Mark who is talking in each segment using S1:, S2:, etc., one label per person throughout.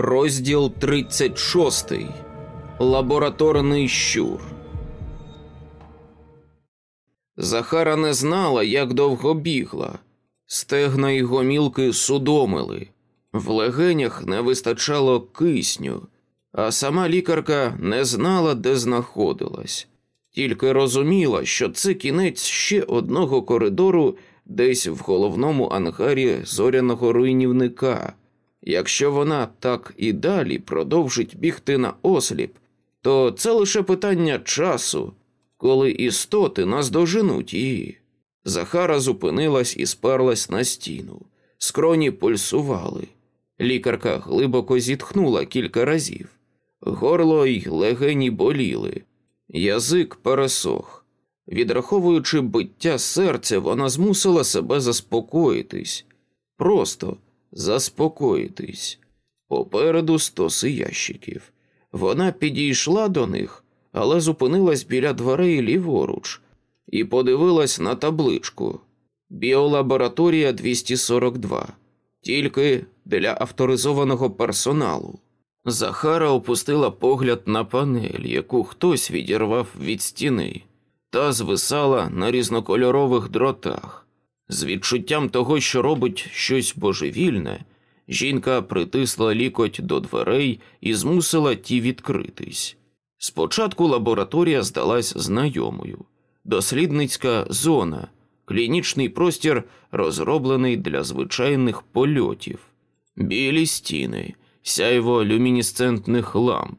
S1: Розділ 36. Лабораторний щур. Захара не знала, як довго бігла. Стегна й гомілки судомили. В легенях не вистачало кисню, а сама лікарка не знала, де знаходилась. Тільки розуміла, що це кінець ще одного коридору десь в головному ангарі зоряного руйнівника. Якщо вона так і далі продовжить бігти на осліп, то це лише питання часу, коли істоти наздоженуть її. Захара зупинилась і сперлась на стіну. Скроні пульсували. Лікарка глибоко зітхнула кілька разів. Горло й легені боліли, язик пересох. Відраховуючи биття серця, вона змусила себе заспокоїтись. Просто заспокоїтись. Попереду стоси ящиків. Вона підійшла до них, але зупинилась біля дверей ліворуч і подивилась на табличку Біолабораторія 242, тільки для авторизованого персоналу. Захара опустила погляд на панель, яку хтось відірвав від стіни, та звисала на різнокольорових дротах. З відчуттям того, що робить щось божевільне, жінка притисла лікоть до дверей і змусила ті відкритись. Спочатку лабораторія здалась знайомою, дослідницька зона, клінічний простір, розроблений для звичайних польотів, білі стіни, сяйво люмінесцентних ламп.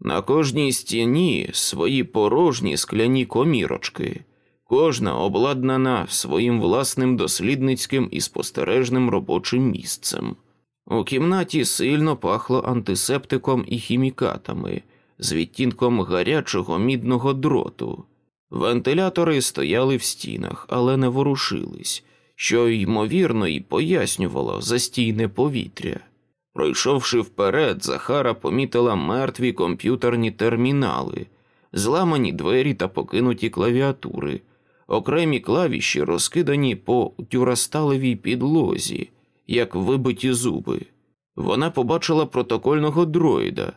S1: На кожній стіні свої порожні скляні комірочки, кожна обладнана своїм власним дослідницьким і спостережним робочим місцем. У кімнаті сильно пахло антисептиком і хімікатами з відтінком гарячого мідного дроту. Вентилятори стояли в стінах, але не ворушились, що ймовірно і пояснювало застійне повітря. Пройшовши вперед, Захара помітила мертві комп'ютерні термінали, зламані двері та покинуті клавіатури, окремі клавіші розкидані по тюрасталевій підлозі, як вибиті зуби. Вона побачила протокольного дроїда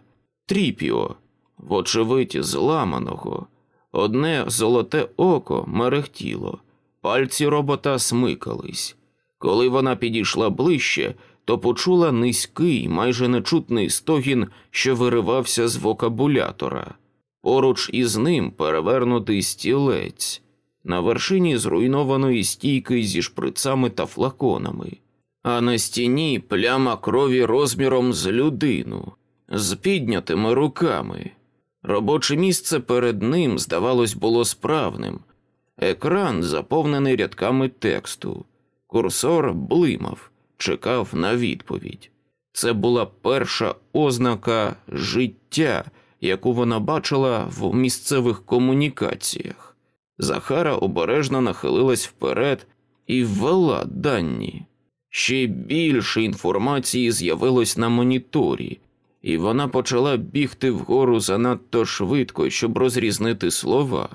S1: Тріпіо, вочевидь, зламаного. Одне золоте око мерехтіло, пальці робота смикались. Коли вона підійшла ближче, то почула низький, майже нечутний стогін, що виривався з вокабулятора. Поруч із ним перевернутий стілець, на вершині зруйнованої стійки зі шприцами та флаконами, а на стіні пляма крові розміром з людину, з піднятими руками. Робоче місце перед ним, здавалось, було справним. Екран заповнений рядками тексту, курсор блимав чекав на відповідь. Це була перша ознака життя, яку вона бачила в місцевих комунікаціях. Захара обережно нахилилась вперед і ввела дані. Ще більше інформації з'явилось на моніторі, і вона почала бігти вгору занадто швидко, щоб розрізнити слова.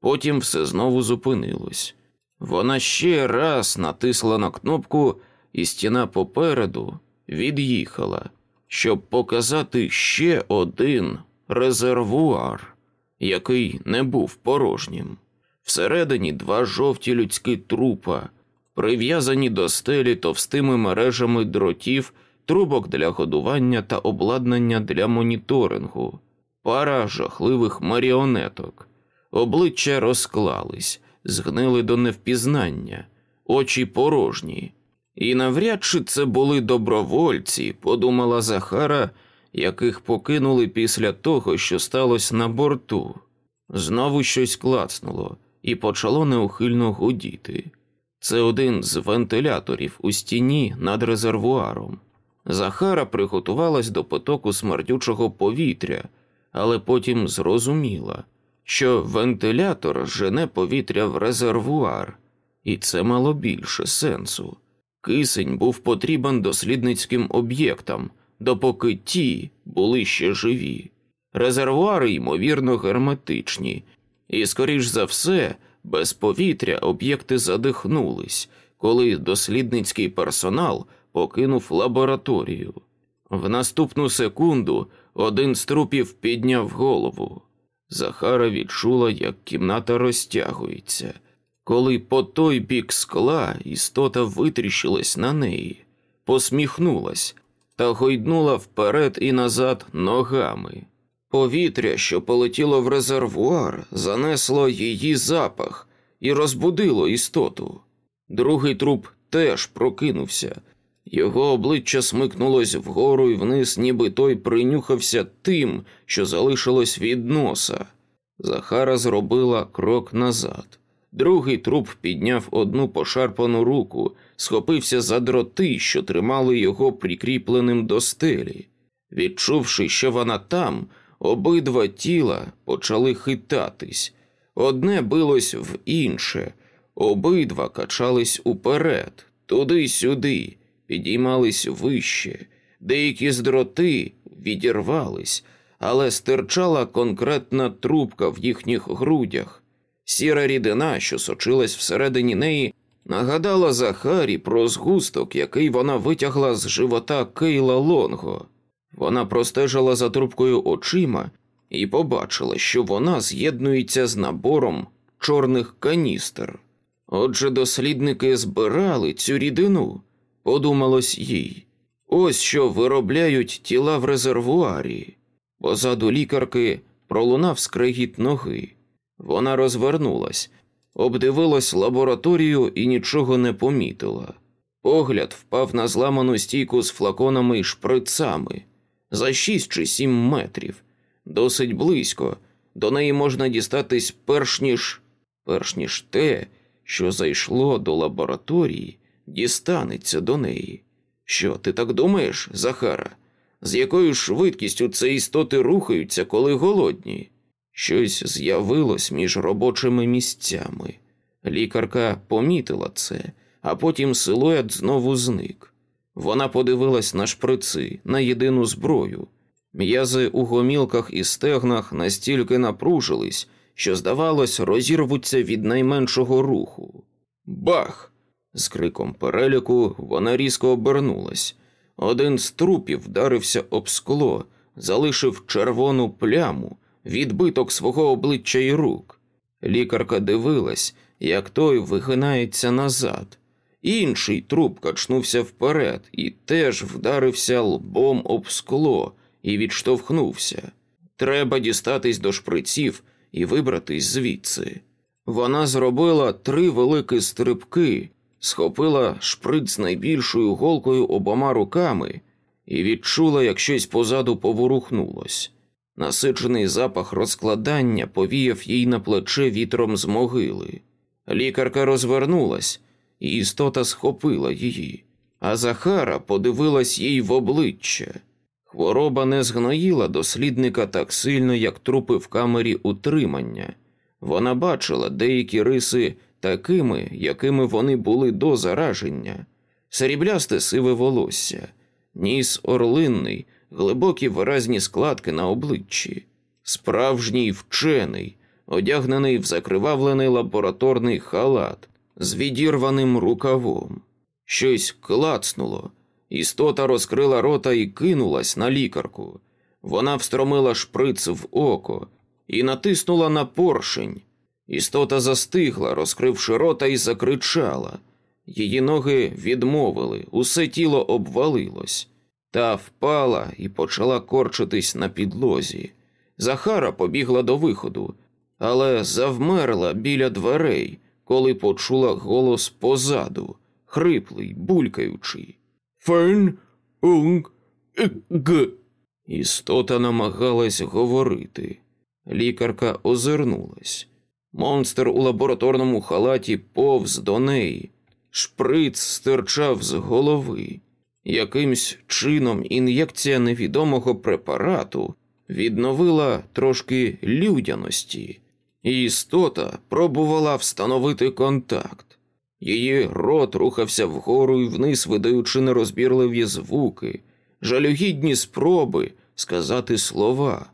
S1: Потім все знову зупинилось. Вона ще раз натисла на кнопку і стіна попереду від'їхала, щоб показати ще один резервуар, який не був порожнім. Всередині два жовті людські трупа, прив'язані до стелі товстими мережами дротів, трубок для годування та обладнання для моніторингу, пара жахливих маріонеток, обличчя розклались, згнили до невпізнання, очі порожні. І навряд чи це були добровольці, подумала Захара, яких покинули після того, що сталося на борту. Знову щось клацнуло і почало неухильно гудіти. Це один з вентиляторів у стіні над резервуаром. Захара приготувалась до потоку смердючого повітря, але потім зрозуміла, що вентилятор жене повітря в резервуар, і це мало більше сенсу. Кисень був потрібен дослідницьким об'єктам, допоки ті були ще живі. Резервуари, ймовірно, герметичні, і, скоріш за все, без повітря об'єкти задихнулись, коли дослідницький персонал покинув лабораторію. В наступну секунду один з трупів підняв голову. Захара відчула, як кімната розтягується. Коли по той бік скла істота витріщилась на неї, посміхнулась та гойднула вперед і назад ногами. Повітря, що полетіло в резервуар, занесло її запах і розбудило істоту. Другий труп теж прокинувся. Його обличчя смикнулось вгору і вниз, ніби той принюхався тим, що залишилось від носа. Захара зробила крок назад. Другий труп підняв одну пошарпану руку, схопився за дроти, що тримали його прикріпленим до стелі. Відчувши, що вона там, обидва тіла почали хитатись. Одне билось в інше, обидва качались уперед, туди-сюди, підіймались вище, деякі з дроти відірвались, але стирчала конкретна трубка в їхніх грудях. Сіра рідина, що сочилась всередині неї, нагадала Захарі про згусток, який вона витягла з живота Кейла Лонго. Вона простежила за трубкою очима і побачила, що вона з'єднується з набором чорних каністр. Отже, дослідники збирали цю рідину, подумалось їй. Ось що виробляють тіла в резервуарі. Позаду лікарки пролунав скрегіт ноги. Вона розвернулась, обдивилась лабораторію і нічого не помітила. Погляд впав на зламану стійку з флаконами і шприцами за шість чи сім метрів, досить близько. До неї можна дістатись перш ніж перш ніж те, що зайшло до лабораторії, дістанеться до неї. Що, ти так думаєш, Захара? З якою швидкістю це істоти рухаються, коли голодні? Щось з'явилось між робочими місцями. Лікарка помітила це, а потім силует знову зник. Вона подивилась на шприци, на єдину зброю. М'язи у гомілках і стегнах настільки напружились, що, здавалось, розірвуться від найменшого руху. Бах! З криком переліку вона різко обернулась. Один з трупів вдарився об скло, залишив червону пляму, відбиток свого обличчя й рук. Лікарка дивилась, як той вигинається назад. Інший труп качнувся вперед і теж вдарився лбом об скло і відштовхнувся. Треба дістатись до шприців і вибратись звідси. Вона зробила три великі стрибки, схопила шприц найбільшою голкою обома руками і відчула, як щось позаду поворухнулось. Насичений запах розкладання повіяв їй на плече вітром з могили. Лікарка розвернулась, істота схопила її, а Захара подивилась їй в обличчя. Хвороба не згноїла дослідника так сильно, як трупи в камері утримання. Вона бачила деякі риси такими, якими вони були до зараження, сріблясте сиве волосся, ніс орлинний, глибокі виразні складки на обличчі, справжній вчений, одягнений в закривавлений лабораторний халат з відірваним рукавом. Щось клацнуло. Істота розкрила рота і кинулась на лікарку. Вона встромила шприц в око і натиснула на поршень. Істота застигла, розкривши рота, і закричала. Її ноги відмовили, усе тіло обвалилось, та впала і почала корчитись на підлозі. Захара побігла до виходу, але завмерла біля дверей, коли почула голос позаду, хриплий, булькаючий. Фен унг г. Істота намагалась говорити. Лікарка озирнулась. Монстр у лабораторному халаті повз до неї. Шприц стирчав з голови. Якимсь чином ін'єкція невідомого препарату відновила трошки людяності, і істота пробувала встановити контакт. Її рот рухався вгору і вниз, видаючи нерозбірливі звуки, жалюгідні спроби сказати слова.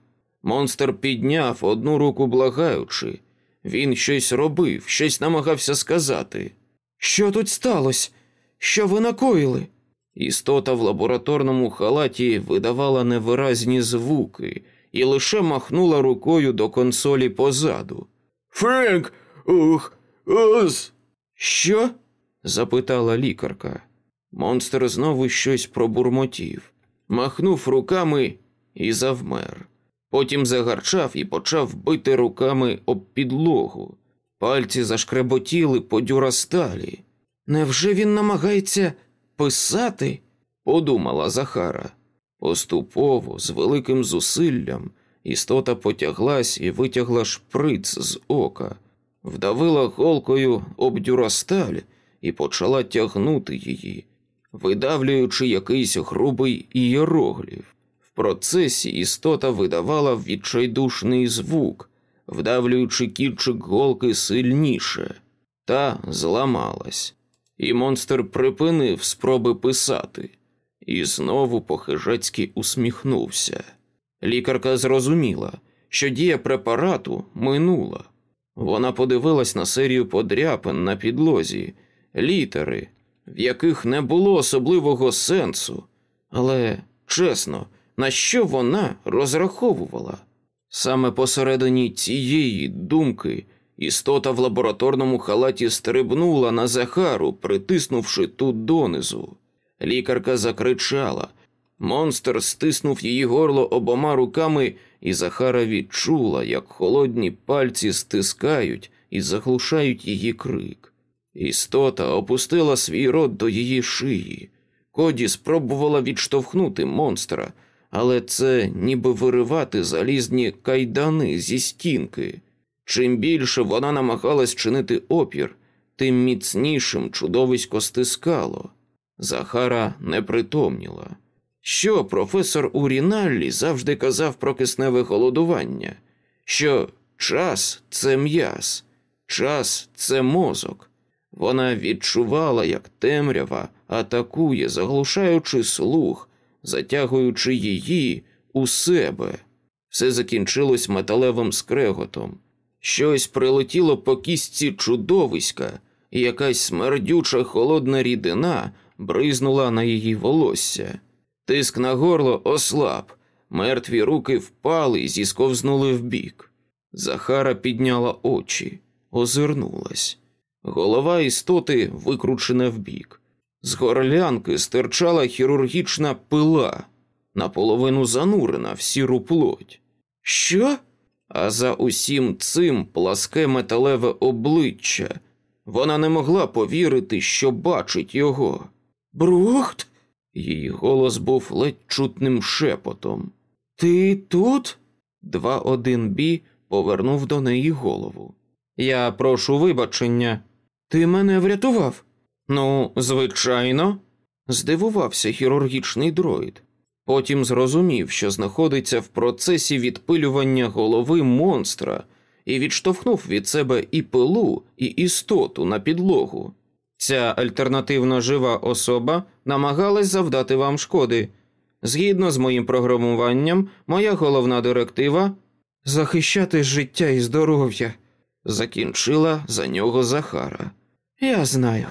S1: Монстр підняв одну руку, благаючи. Він щось робив, щось намагався сказати. Що тут сталося? Що ви накоїли? Істота в лабораторному халаті видавала невиразні звуки і лише махнула рукою до консолі позаду. Френк, ух, ос. Що? запитала лікарка. Монстр знову щось пробурмотів, махнув руками і завмер. Потім загарчав і почав бити руками об підлогу. Пальці зашкреботіли по дюрасталі. Невже він намагається писати? подумала Захара. Поступово, з великим зусиллям, істота потяглась і витягла шприц з ока, вдавила голкою об дюрасталь і почала тягнути її, видавлюючи якийсь грубий ієроглів. В процесі істота видавала відчайдушний звук, вдавлюючи кінчик голки сильніше, та зламалась, і монстр припинив спроби писати і знову похижецьки усміхнувся. Лікарка зрозуміла, що дія препарату минула. Вона подивилась на серію подряпин на підлозі, літери, в яких не було особливого сенсу, але чесно, на що вона розраховувала? Саме посередині цієї думки істота в лабораторному халаті стрибнула на Захару, притиснувши ту донизу. Лікарка закричала. Монстр стиснув її горло обома руками, і Захара відчула, як холодні пальці стискають і заглушають її крик. Істота опустила свій рот до її шиї. Коді спробувала відштовхнути монстра, але це ніби виривати залізні кайдани зі стінки. Чим більше вона намагалась чинити опір, тим міцнішим чудовисько стискало. Захара не притомніла. Що професор Уріналлі завжди казав про кисневе голодування, що час це м'яз, час це мозок. Вона відчувала, як темрява атакує, заглушаючи слух, затягуючи її у себе. Все закінчилось металевим скреготом. Щось прилетіло по кістці чудовиська, і якась смердюча холодна рідина бризнула на її волосся. Тиск на горло ослаб, мертві руки впали і зісковзнули вбік. Захара підняла очі, озирнулась. Голова істоти викручена вбік. З горлянки стирчала хірургічна пила, наполовину занурена в сіру плоть. Що? А за усім цим пласке металеве обличчя. Вона не могла повірити, що бачить його. Брухт? Її голос був ледь чутним шепотом. Ти тут? Два один бі повернув до неї голову. Я прошу вибачення. Ти мене врятував? Ну, звичайно, здивувався хірургічний дроїд. Потім зрозумів, що знаходиться в процесі відпилювання голови монстра, і відштовхнув від себе і пилу, і істоту на підлогу. Ця альтернативно жива особа намагалась завдати вам шкоди. Згідно з моїм програмуванням, моя головна директива захищати життя і здоров'я, закінчила за нього Захара. Я знаю.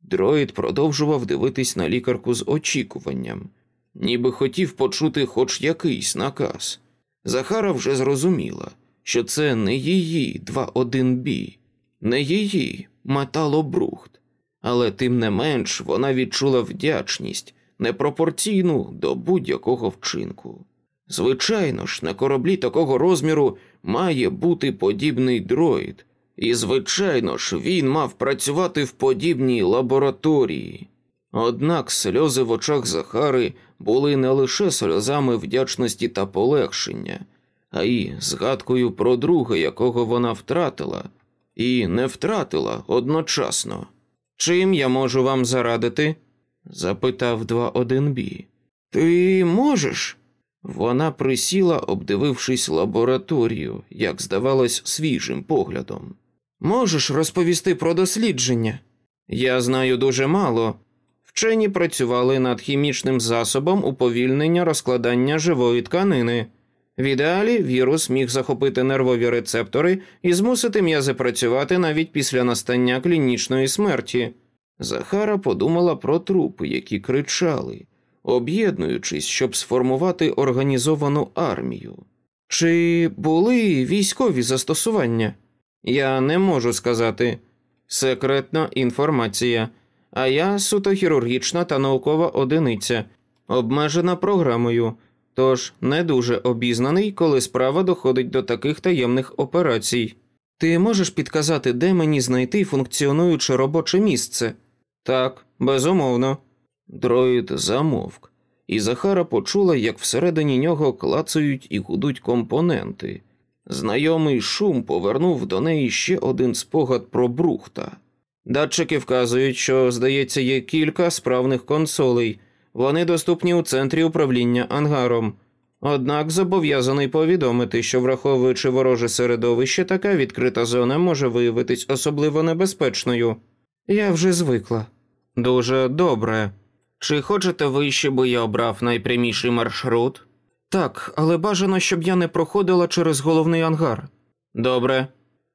S1: Дроїд продовжував дивитись на лікарку з очікуванням, ніби хотів почути хоч якийсь наказ. Захара вже зрозуміла, що це не її 2-1 бій, не її металобрухт але тим не менш вона відчула вдячність непропорційну до будь-якого вчинку. Звичайно ж, на кораблі такого розміру має бути подібний дроїд, і, звичайно ж, він мав працювати в подібній лабораторії. Однак сльози в очах Захари були не лише сльозами вдячності та полегшення, а й згадкою про друга, якого вона втратила, і не втратила одночасно. Чим я можу вам зарадити? запитав 2-1 бі. Ти можеш? Вона присіла, обдивившись лабораторію, як здавалось, свіжим поглядом. Можеш розповісти про дослідження? Я знаю дуже мало. Вчені працювали над хімічним засобом уповільнення розкладання живої тканини. В ідеалі вірус міг захопити нервові рецептори і змусити м'язи працювати навіть після настання клінічної смерті. Захара подумала про трупи, які кричали, об'єднуючись, щоб сформувати організовану армію. Чи були військові застосування? Я не можу сказати. Секретна інформація, а я суто хірургічна та наукова одиниця, обмежена програмою, тож не дуже обізнаний, коли справа доходить до таких таємних операцій. Ти можеш підказати, де мені знайти функціонуюче робоче місце? Так, безумовно. Дроїд замовк, і Захара почула, як всередині нього клацають і гудуть компоненти. Знайомий шум повернув до неї ще один спогад про брухта. Датчики вказують, що, здається, є кілька справних консолей. Вони доступні у центрі управління ангаром. Однак зобов'язаний повідомити, що, враховуючи вороже середовище, така відкрита зона може виявитись особливо небезпечною. Я вже звикла. Дуже добре. Чи хочете ви, щоб я обрав найпряміший маршрут? Так, але бажано, щоб я не проходила через головний ангар. Добре.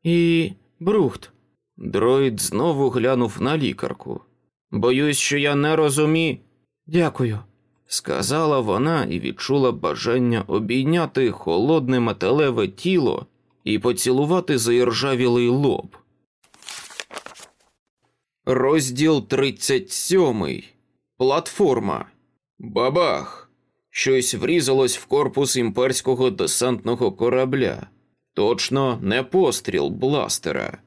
S1: І брухт. Дроїд знову глянув на лікарку. Боюсь, що я не розумію. Дякую, сказала вона і відчула бажання обійняти холодне металеве тіло і поцілувати заіржавілий лоб. Розділ 37. Платформа. Бабах. Щось врізалось в корпус імперського десантного корабля. Точно не постріл бластера.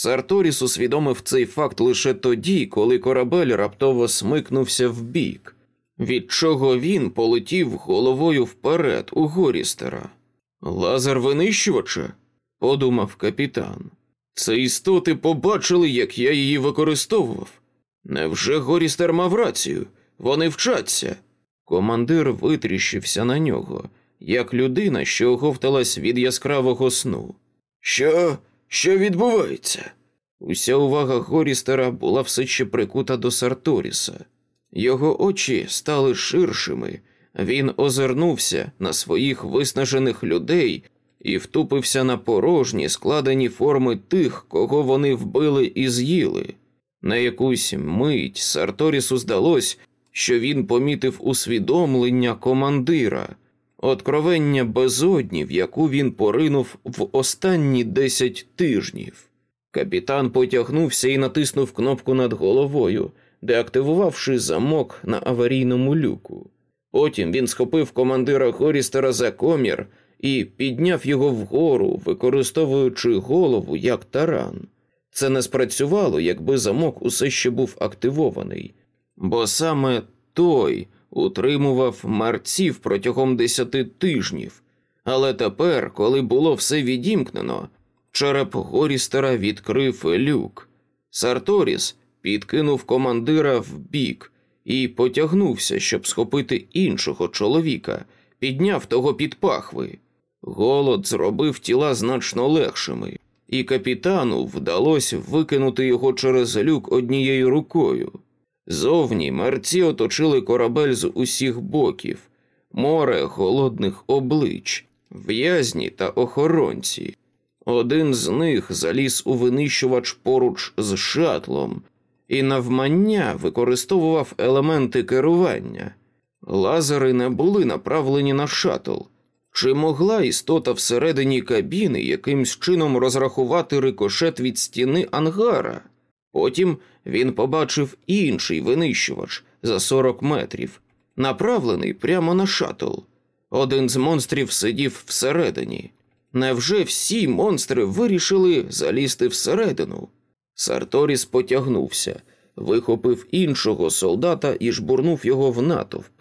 S1: Сарторіс усвідомив цей факт лише тоді, коли корабель раптово смикнувся вбік, від чого він полетів головою вперед у Горістера. Лазер винищувача, подумав капітан. Це істоти побачили, як я її використовував. Невже Горістер мав рацію? Вони вчаться. Командир витріщився на нього, як людина, що оговталась від яскравого сну. Що? Що відбувається? Уся увага Горістера була все ще прикута до Сарторіса. Його очі стали ширшими, він озирнувся на своїх виснажених людей і втупився на порожні складені форми тих, кого вони вбили і з'їли. На якусь мить Сарторісу здалось, що він помітив усвідомлення командира, откровення безодні, в яку він поринув в останні десять тижнів. Капітан потягнувся і натиснув кнопку над головою, деактивувавши замок на аварійному люку. Потім він схопив командира Горістера за комір і підняв його вгору, використовуючи голову як таран. Це не спрацювало, якби замок усе ще був активований, бо саме той утримував марців протягом десяти тижнів. Але тепер, коли було все відімкнено, череп Горістера відкрив люк. Сарторіс підкинув командира в бік і потягнувся, щоб схопити іншого чоловіка, підняв того під пахви. Голод зробив тіла значно легшими, і капітану вдалося викинути його через люк однією рукою. Зовні мерці оточили корабель з усіх боків, море голодних облич, в'язні та охоронці. Один з них заліз у винищувач поруч з шатлом і навмання використовував елементи керування. Лазери не були направлені на шатл. Чи могла істота всередині кабіни якимсь чином розрахувати рикошет від стіни ангара? Потім він побачив інший винищувач за 40 метрів, направлений прямо на шатл. Один з монстрів сидів всередині. Невже всі монстри вирішили залізти всередину? Сарторіс потягнувся, вихопив іншого солдата і жбурнув його в натовп.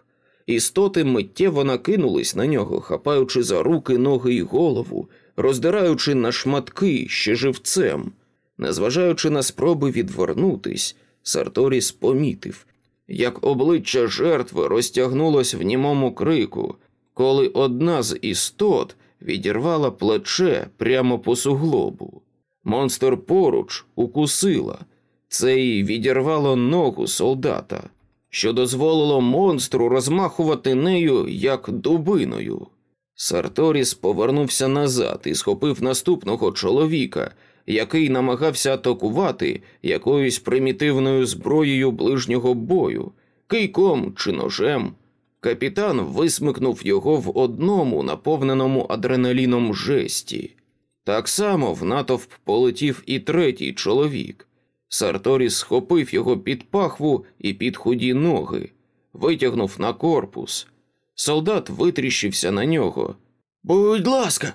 S1: Істоти миттєво накинулись на нього, хапаючи за руки, ноги й голову, роздираючи на шматки ще живцем. Незважаючи на спроби відвернутись, Сарторіс помітив, як обличчя жертви розтягнулось в німому крику, коли одна з істот відірвала плече прямо по суглобу. Монстр поруч укусила, це й відірвало ногу солдата, що дозволило монстру розмахувати нею як дубиною. Сарторіс повернувся назад і схопив наступного чоловіка, який намагався атакувати якоюсь примітивною зброєю ближнього бою, кийком чи ножем. Капітан висмикнув його в одному наповненому адреналіном жесті. Так само в натовп полетів і третій чоловік. Сарторіс схопив його під пахву і під худі ноги, витягнув на корпус. Солдат витріщився на нього. Будь ласка,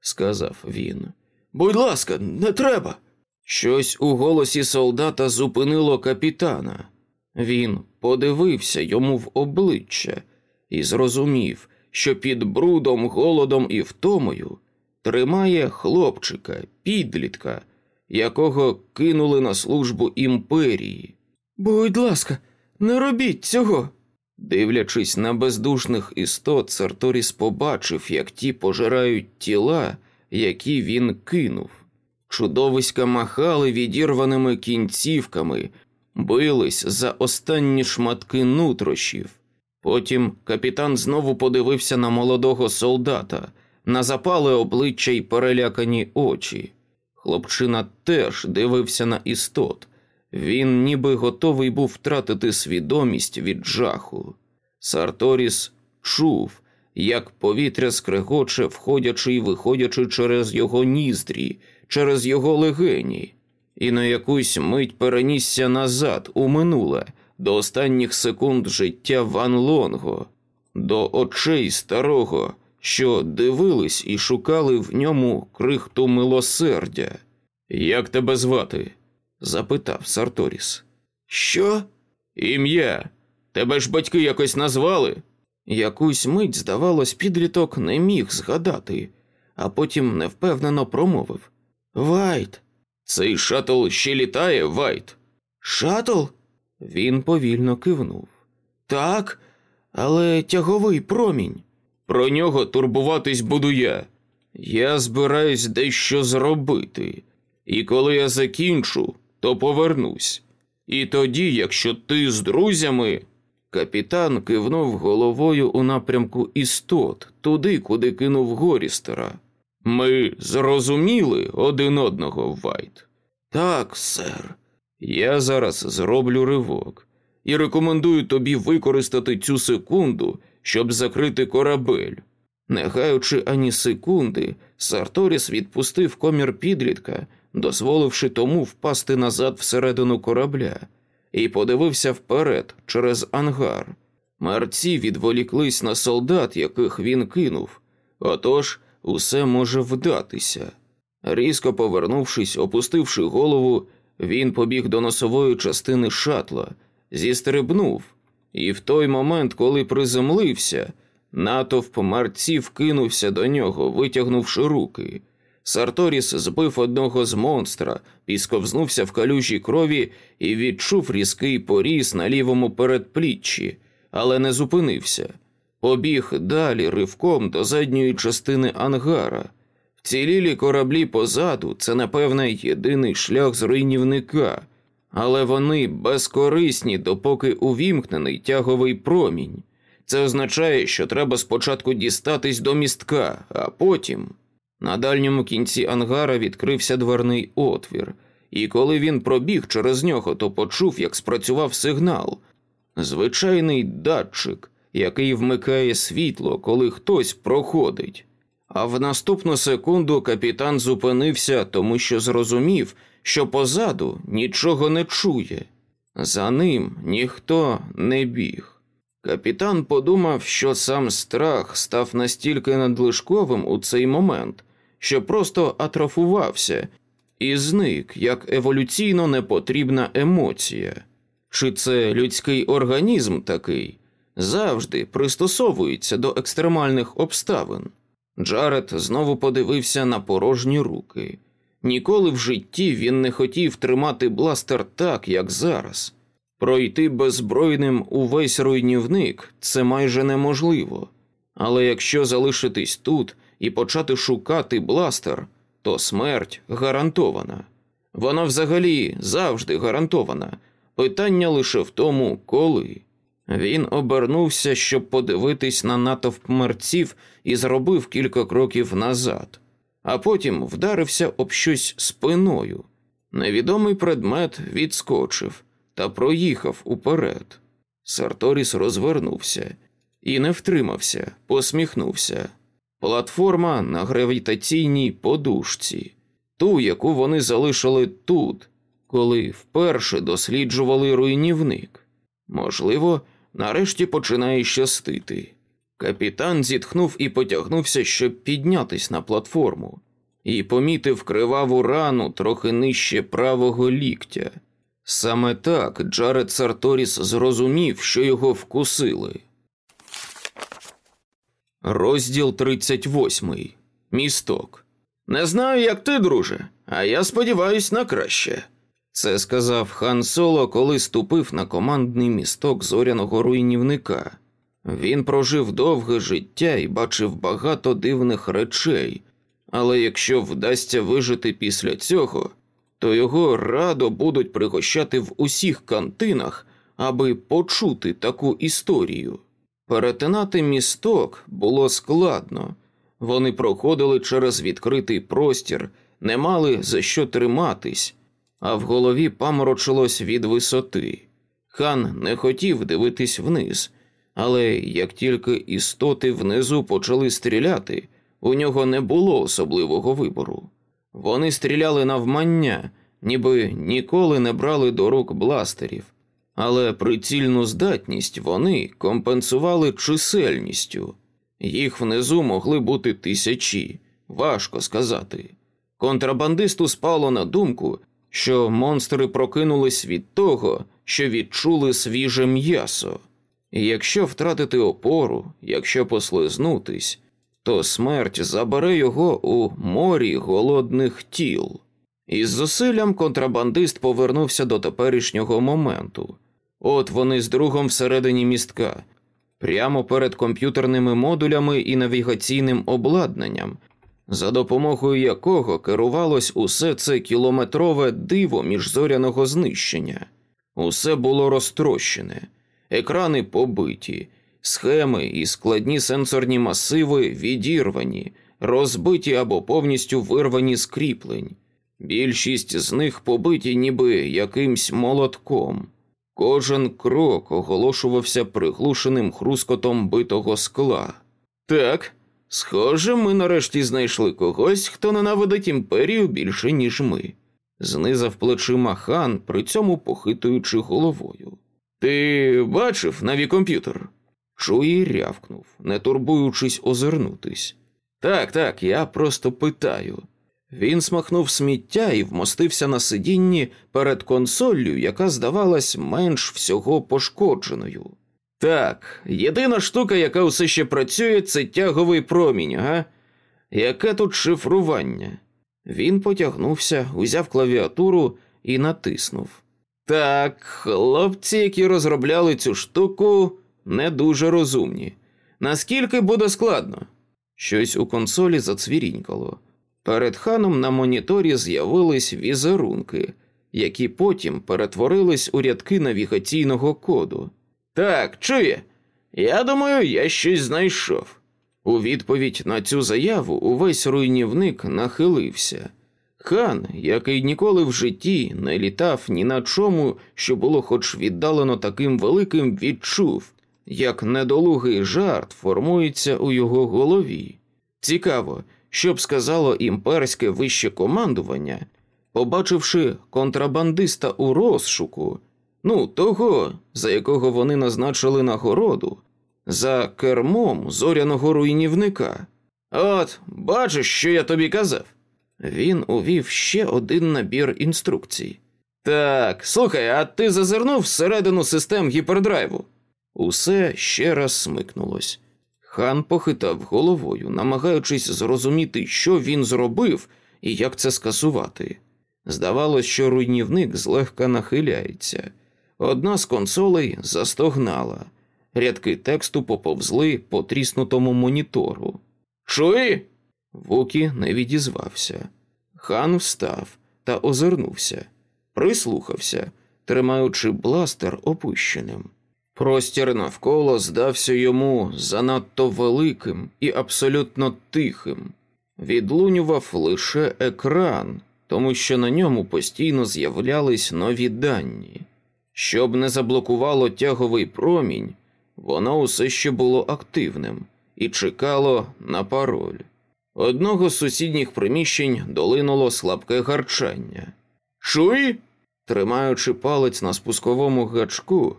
S1: сказав він. Будь ласка, не треба. Щось у голосі солдата зупинило капітана. Він подивився йому в обличчя і зрозумів, що під брудом, голодом і втомою тримає хлопчика, підлітка, якого кинули на службу імперії. Будь ласка, не робіть цього. Дивлячись на бездушних істот, Сарторіс побачив, як ті пожирають тіла, які він кинув. Чудовиська махали відірваними кінцівками, бились за останні шматки нутрощів. Потім капітан знову подивився на молодого солдата, на запале обличчя й перелякані очі. Хлопчина теж дивився на істот. Він ніби готовий був втратити свідомість від жаху. Сарторіс чув, як повітря скрегоче, входячи й виходячи через його ніздрі, через його легені, і на якусь мить перенісся назад у минуле, до останніх секунд життя Ван Лонго, до очей старого, що дивились і шукали в ньому крихту милосердя. Як тебе звати? запитав Сарторіс. Що? Ім'я. Тебе ж батьки якось назвали? Якусь мить, здавалось, підліток не міг згадати, а потім невпевнено промовив Вайт. Цей шатл ще літає, Вайт. Шатл? Він повільно кивнув. Так, але тяговий промінь. Про нього турбуватись буду я. Я збираюсь дещо зробити, і коли я закінчу, то повернусь. І тоді, якщо ти з друзями. Капітан кивнув головою у напрямку істот, туди, куди кинув Горрістера. Ми зрозуміли один одного, Вайт. Так, сер. Я зараз зроблю ривок і рекомендую тобі використати цю секунду, щоб закрити корабель. Не гаючи ані секунди, Сарторіс відпустив комір підлітка, дозволивши тому впасти назад всередину корабля, і подивився вперед через ангар. Мерці відволіклись на солдат, яких він кинув. Отож, усе може вдатися. Різко повернувшись, опустивши голову, він побіг до носової частини шатла, зістрибнув, і в той момент, коли приземлився, натовп марців кинувся до нього, витягнувши руки. Сарторіс збив одного з монстра, пісковзнувся в калюжі крові і відчув різкий поріз на лівому передпліччі, але не зупинився. Побіг далі ривком до задньої частини ангара. Вцілілі кораблі позаду це, напевне, єдиний шлях з руйнівника, але вони безкорисні, допоки увімкнений тяговий промінь. Це означає, що треба спочатку дістатись до містка, а потім. На дальньому кінці ангара відкрився дверний отвір, і коли він пробіг через нього, то почув, як спрацював сигнал звичайний датчик, який вмикає світло, коли хтось проходить. А в наступну секунду капітан зупинився, тому що зрозумів, що позаду нічого не чує. За ним ніхто не біг. Капітан подумав, що сам страх став настільки надлишковим у цей момент, що просто атрофувався і зник як еволюційно непотрібна емоція. Чи це людський організм такий завжди пристосовується до екстремальних обставин? Джаред знову подивився на порожні руки. Ніколи в житті він не хотів тримати бластер так, як зараз. Пройти беззбройним увесь руйнівник це майже неможливо. Але якщо залишитись тут і почати шукати бластер, то смерть гарантована. Вона взагалі завжди гарантована. Питання лише в тому, коли. Він обернувся, щоб подивитись на натовп мерців, і зробив кілька кроків назад. а потім вдарився об щось спиною. Невідомий предмет відскочив та проїхав уперед. Сарторіс розвернувся і не втримався, посміхнувся. Платформа на гравітаційній подушці, ту, яку вони залишили тут, коли вперше досліджували руйнівник. Можливо, нарешті починає щастити. Капітан зітхнув і потягнувся, щоб піднятись на платформу, і помітив криваву рану трохи нижче правого ліктя. Саме так Джаред Сарторіс зрозумів, що його вкусили. Розділ 38. Місток. Не знаю, як ти, друже, а я сподіваюсь на краще. Це сказав хан Соло, коли ступив на командний місток зоряного руйнівника. Він прожив довге життя і бачив багато дивних речей, але якщо вдасться вижити після цього, то його радо будуть пригощати в усіх кантинах, аби почути таку історію. Перетинати місток було складно, вони проходили через відкритий простір, не мали за що триматись, а в голові паморочилось від висоти. Хан не хотів дивитись вниз, але як тільки істоти внизу почали стріляти, у нього не було особливого вибору. Вони стріляли навмання, ніби ніколи не брали до рук бластерів, але прицільну здатність вони компенсували чисельністю. Їх внизу могли бути тисячі, важко сказати. Контрабандисту спало на думку, що монстри прокинулись від того, що відчули свіже м'ясо, і якщо втратити опору, якщо послизнутись, то смерть забере його у морі голодних тіл. Із зусиллям контрабандист повернувся до теперішнього моменту. От вони з другом всередині містка, прямо перед комп'ютерними модулями і навігаційним обладнанням, за допомогою якого керувалось усе це кілометрове диво міжзоряного знищення. Усе було розтрощене, екрани побиті, схеми і складні сенсорні масиви відірвані, розбиті або повністю вирвані з кріплень. Більшість з них побиті ніби якимсь молотком. Кожен крок оголошувався приглушеним хрускотом битого скла. Так, схоже, ми нарешті знайшли когось, хто ненавидить імперію більше, ніж ми, знизав плечима хан, при цьому похитуючи головою. Ти бачив наві комп'ютер? Чуї рявкнув, не турбуючись озирнутись. Так, так, я просто питаю. Він смахнув сміття і вмостився на сидінні перед консоллю, яка здавалась менш всього пошкодженою. Так, єдина штука, яка усе ще працює, це тяговий промінь, га? Яке тут шифрування? Він потягнувся, узяв клавіатуру і натиснув. Так, хлопці, які розробляли цю штуку, не дуже розумні. Наскільки буде складно? Щось у консолі зацвірінькало. Перед ханом на моніторі з'явились візерунки, які потім перетворились у рядки навігаційного коду. Так, чує? Я думаю, я щось знайшов. У відповідь на цю заяву увесь руйнівник нахилився. Хан, який ніколи в житті не літав ні на чому, що було хоч віддалено таким великим, відчув, як недолугий жарт формується у його голові. Цікаво, що б сказало імперське вище командування, побачивши контрабандиста у розшуку, ну того, за якого вони назначили нагороду, за кермом зоряного руйнівника. От, бачиш, що я тобі казав. Він увів ще один набір інструкцій. Так, слухай, а ти зазирнув всередину систем гіпердрайву? Усе ще раз смикнулось. Хан похитав головою, намагаючись зрозуміти, що він зробив і як це скасувати. Здавалось, що руйнівник злегка нахиляється. Одна з консолей застогнала, рядки тексту поповзли по тріснутому монітору. Чуї? Вукі не відізвався. Хан встав та озирнувся, прислухався, тримаючи бластер опущеним. Простір навколо здався йому занадто великим і абсолютно тихим. відлунював лише екран, тому що на ньому постійно з'являлись нові дані. Щоб не заблокувало тяговий промінь, воно усе ще було активним і чекало на пароль. Одного з сусідніх приміщень долинуло слабке гарчання. Чуй? Тримаючи палець на спусковому гачку,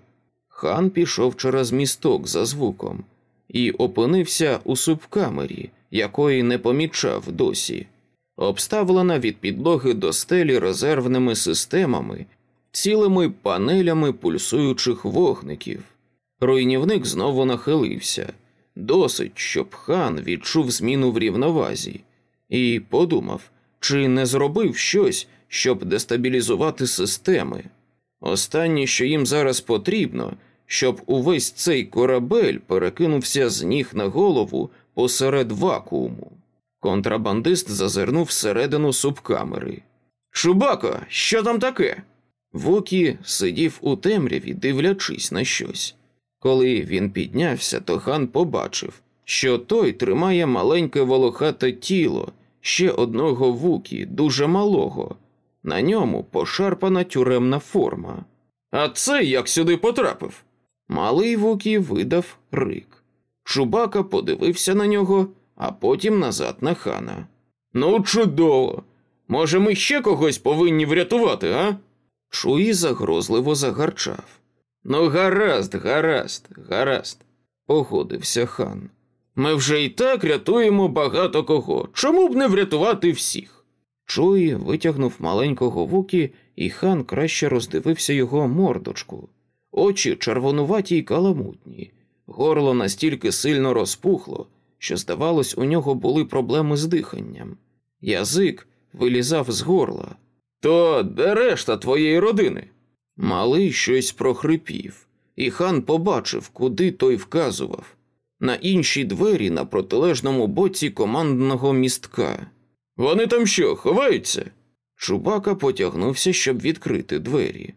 S1: хан пішов через місток за звуком і опинився у субкамері, якої не помічав досі, обставлена від підлоги до стелі резервними системами, цілими панелями пульсуючих вогників. Руйнівник знову нахилився, досить, щоб хан відчув зміну в рівновазі, і подумав, чи не зробив щось, щоб дестабілізувати системи. Останнє, що їм зараз потрібно, щоб увесь цей корабель перекинувся з ніг на голову посеред вакууму. Контрабандист зазирнув всередину субкамери. Шубако, що там таке? Вокі сидів у темряві, дивлячись на щось. Коли він піднявся, то хан побачив, що той тримає маленьке волохате тіло ще одного вукі, дуже малого. На ньому пошарпана тюремна форма. А це як сюди потрапив? Малий Вукі видав рик. Шубака подивився на нього, а потім назад на хана. Ну, чудово! Може, ми ще когось повинні врятувати, а? Чуї загрозливо загарчав. Ну, гаразд, гаразд, гаразд, погодився хан. Ми вже і так рятуємо багато кого. Чому б не врятувати всіх? Чуї витягнув маленького вукі, і хан краще роздивився його мордочку. Очі червонуваті й каламутні, горло настільки сильно розпухло, що, здавалось, у нього були проблеми з диханням. Язик вилізав з горла. То де решта твоєї родини? Малий щось прохрипів, і хан побачив, куди той вказував на інші двері на протилежному боці командного містка. Вони там що, ховаються? Чубака потягнувся, щоб відкрити двері.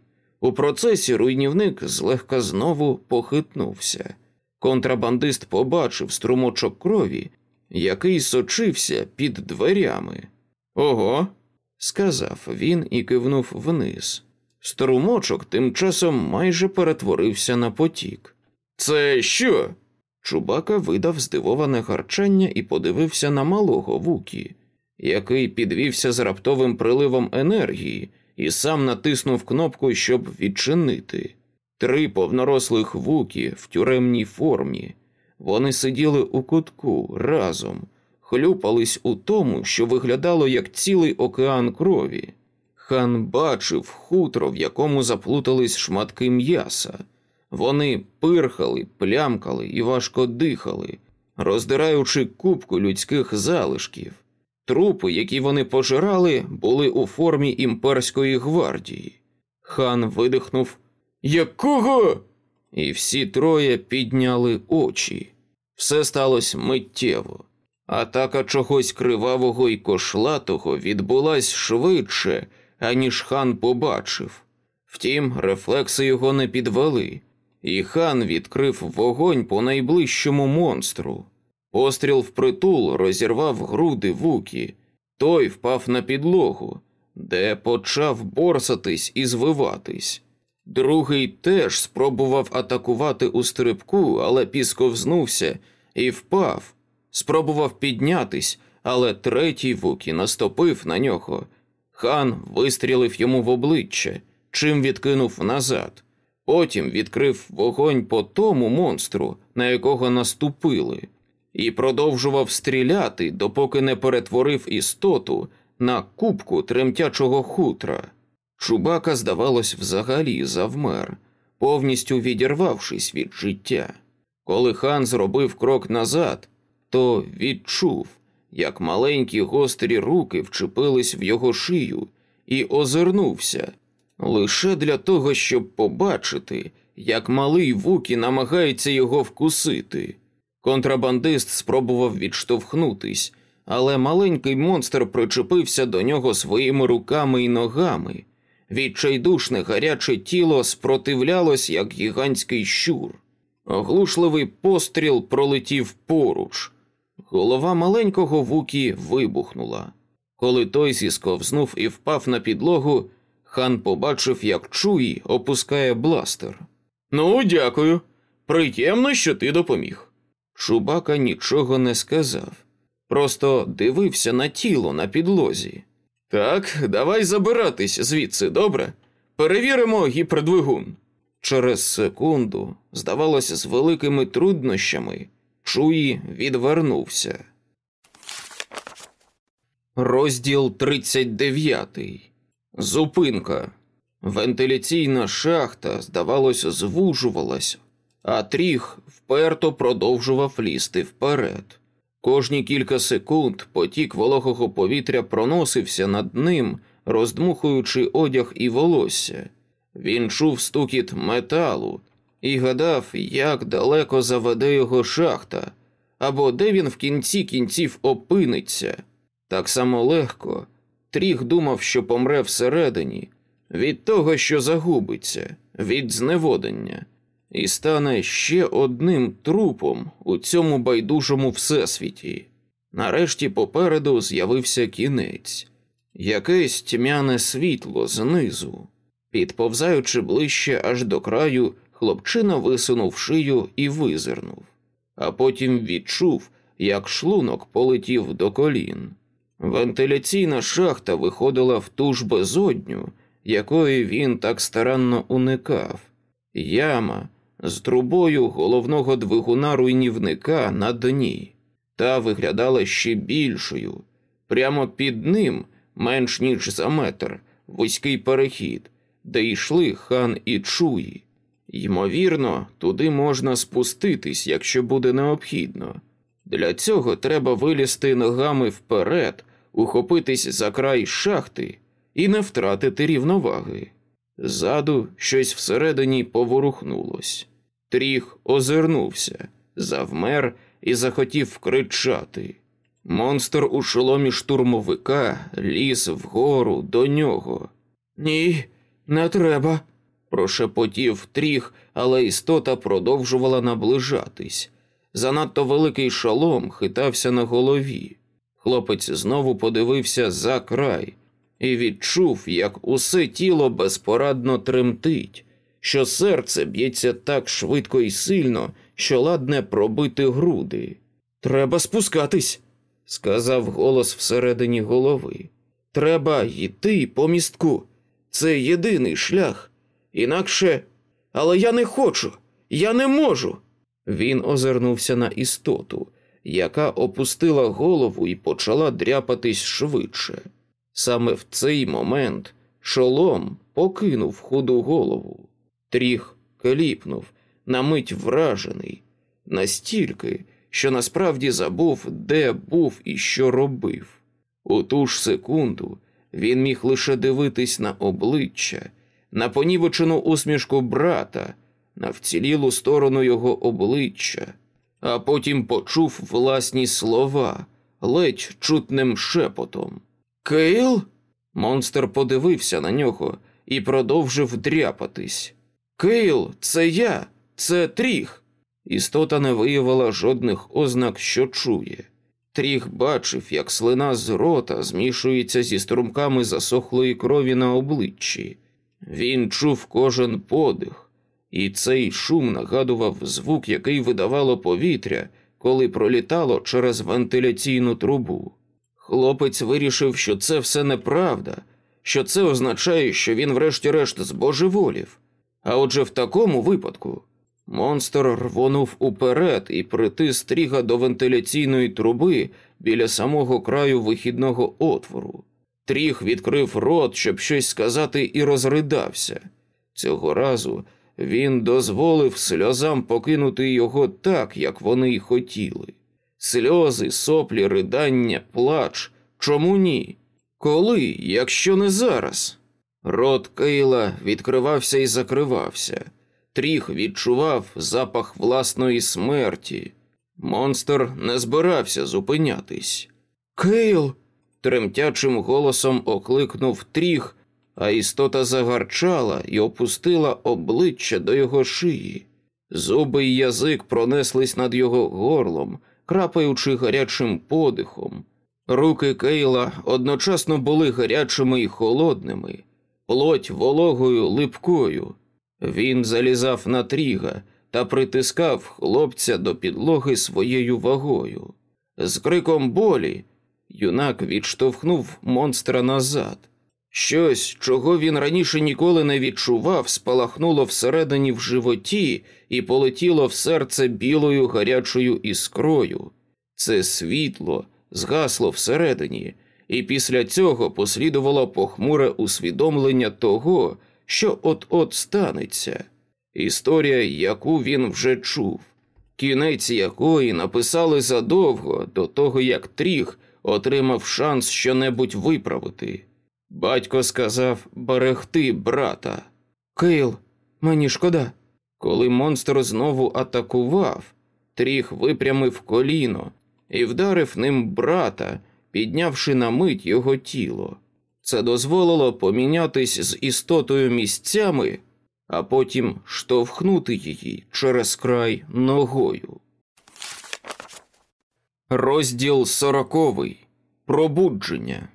S1: У процесі руйнівник злегка знову похитнувся. Контрабандист побачив струмочок крові, який сочився під дверями. Ого, сказав він і кивнув вниз. Струмочок тим часом майже перетворився на потік. Це що? Чубака видав здивоване гарчання і подивився на малого вукі, який підвівся з раптовим приливом енергії і сам натиснув кнопку, щоб відчинити. Три повнорослих вуки в тюремній формі. Вони сиділи у кутку разом, хлюпались у тому, що виглядало як цілий океан крові. Хан бачив хутро, в якому заплутались шматки м'яса. Вони пирхали, плямкали і важко дихали, роздираючи кубку людських залишків. Трупи, які вони пожирали, були у формі імперської гвардії. Хан видихнув Якого? І всі троє підняли очі. Все сталося миттєво. Атака чогось кривавого і кошлатого відбулась швидше, аніж хан побачив. Втім, рефлекси його не підвели, і хан відкрив вогонь по найближчому монстру. Постріл впритул розірвав груди вукі, той впав на підлогу, де почав борсатись і звиватись. Другий теж спробував атакувати у стрибку, але пісковзнувся і впав. Спробував піднятись, але третій вукі наступив на нього. Хан вистрілив йому в обличчя, чим відкинув назад. Потім відкрив вогонь по тому монстру, на якого наступили і продовжував стріляти, допоки не перетворив істоту на кубку тремтячого хутра. Чубака, здавалось, взагалі завмер, повністю відірвавшись від життя. Коли хан зробив крок назад, то відчув, як маленькі гострі руки вчепились в його шию, і озирнувся лише для того, щоб побачити, як малий вукі намагається його вкусити. Контрабандист спробував відштовхнутись, але маленький монстр причепився до нього своїми руками і ногами. Відчайдушне гаряче тіло спротивлялось, як гігантський щур. Оглушливий постріл пролетів поруч. Голова маленького вукі вибухнула. Коли той зісковзнув і впав на підлогу, хан побачив, як Чуї опускає бластер. Ну, дякую. Приємно, що ти допоміг. Чубака нічого не сказав, просто дивився на тіло на підлозі. Так, давай забиратись звідси, добре? Перевіримо гіпердвигун. Через секунду, здавалося, з великими труднощами, Чуї відвернувся. Розділ 39. Зупинка. Вентиляційна шахта, здавалося, звужувалась, а тріх вперто продовжував лізти вперед. Кожні кілька секунд потік вологого повітря проносився над ним, роздмухуючи одяг і волосся. Він чув стукіт металу і гадав, як далеко заведе його шахта, або де він в кінці кінців опиниться. Так само легко. Тріх думав, що помре всередині, від того, що загубиться, від зневодення, і стане ще одним трупом у цьому байдужому всесвіті. Нарешті попереду з'явився кінець, якесь тьмяне світло знизу. Підповзаючи ближче аж до краю, хлопчина висунув шию і визирнув, а потім відчув, як шлунок полетів до колін. Вентиляційна шахта виходила в ту ж безодню, якої він так старанно уникав, яма з трубою головного двигуна руйнівника на дні, та виглядала ще більшою. Прямо під ним, менш ніж за метр, вузький перехід, де йшли хан і чуї. Ймовірно, туди можна спуститись, якщо буде необхідно. Для цього треба вилізти ногами вперед, ухопитись за край шахти і не втратити рівноваги. Ззаду щось всередині поворухнулось. Тріх озирнувся, завмер і захотів кричати. Монстр у шоломі штурмовика ліз вгору до нього. Ні, не треба, прошепотів тріх, але істота продовжувала наближатись. Занадто великий шолом хитався на голові. Хлопець знову подивився за край і відчув, як усе тіло безпорадно тремтить, що серце б'ється так швидко і сильно, що ладне пробити груди. Треба спускатись, сказав голос всередині голови. Треба йти по містку. Це єдиний шлях. Інакше. Але я не хочу, я не можу. Він озирнувся на істоту, яка опустила голову і почала дряпатись швидше. Саме в цей момент шолом покинув худу голову, тріх кліпнув, на мить вражений, настільки, що насправді забув, де був і що робив. У ту ж секунду він міг лише дивитись на обличчя, на понівечену усмішку брата, на вцілілу сторону його обличчя, а потім почув власні слова, ледь чутним шепотом. Кейл? Монстр подивився на нього і продовжив дряпатись. Кейл, це я, це Тріґ. Істота не виявила жодних ознак, що чує. Тріх бачив, як слина з рота змішується зі струмками засохлої крові на обличчі. Він чув кожен подих, і цей шум нагадував звук, який видавало повітря, коли пролітало через вентиляційну трубу. Хлопець вирішив, що це все неправда, що це означає, що він, врешті-решт, збожеволів. А отже, в такому випадку монстр рвонув уперед і притис стріга до вентиляційної труби біля самого краю вихідного отвору. Тріх відкрив рот, щоб щось сказати, і розридався. Цього разу він дозволив сльозам покинути його так, як вони й хотіли. Сльози, соплі, ридання, плач. Чому ні? Коли, якщо не зараз? Рот Кейла відкривався і закривався. Тріґ відчував запах власної смерті. Монстр не збирався зупинятись. Кейл. тремтячим голосом окликнув Тріґ, а істота загарчала і опустила обличчя до його шиї. Зуби й язик пронеслись над його горлом, крапаючи гарячим подихом. Руки Кейла одночасно були гарячими і холодними, плоть вологою липкою. Він залізав на тріга та притискав хлопця до підлоги своєю вагою. З криком болі юнак відштовхнув монстра назад. Щось, чого він раніше ніколи не відчував, спалахнуло всередині в животі і полетіло в серце білою гарячою іскрою. Це світло згасло всередині, і після цього послідувало похмуре усвідомлення того, що от-от станеться, історія, яку він вже чув, кінець якої написали задовго до того, як Тріґ отримав шанс що-небудь виправити. Батько сказав берегти брата. Кейл, мені шкода. Коли монстр знову атакував, Тріґ випрямив коліно і вдарив ним брата, піднявши на мить його тіло. Це дозволило помінятись з істотою місцями, а потім штовхнути її через край ногою. Розділ сороковий. Пробудження.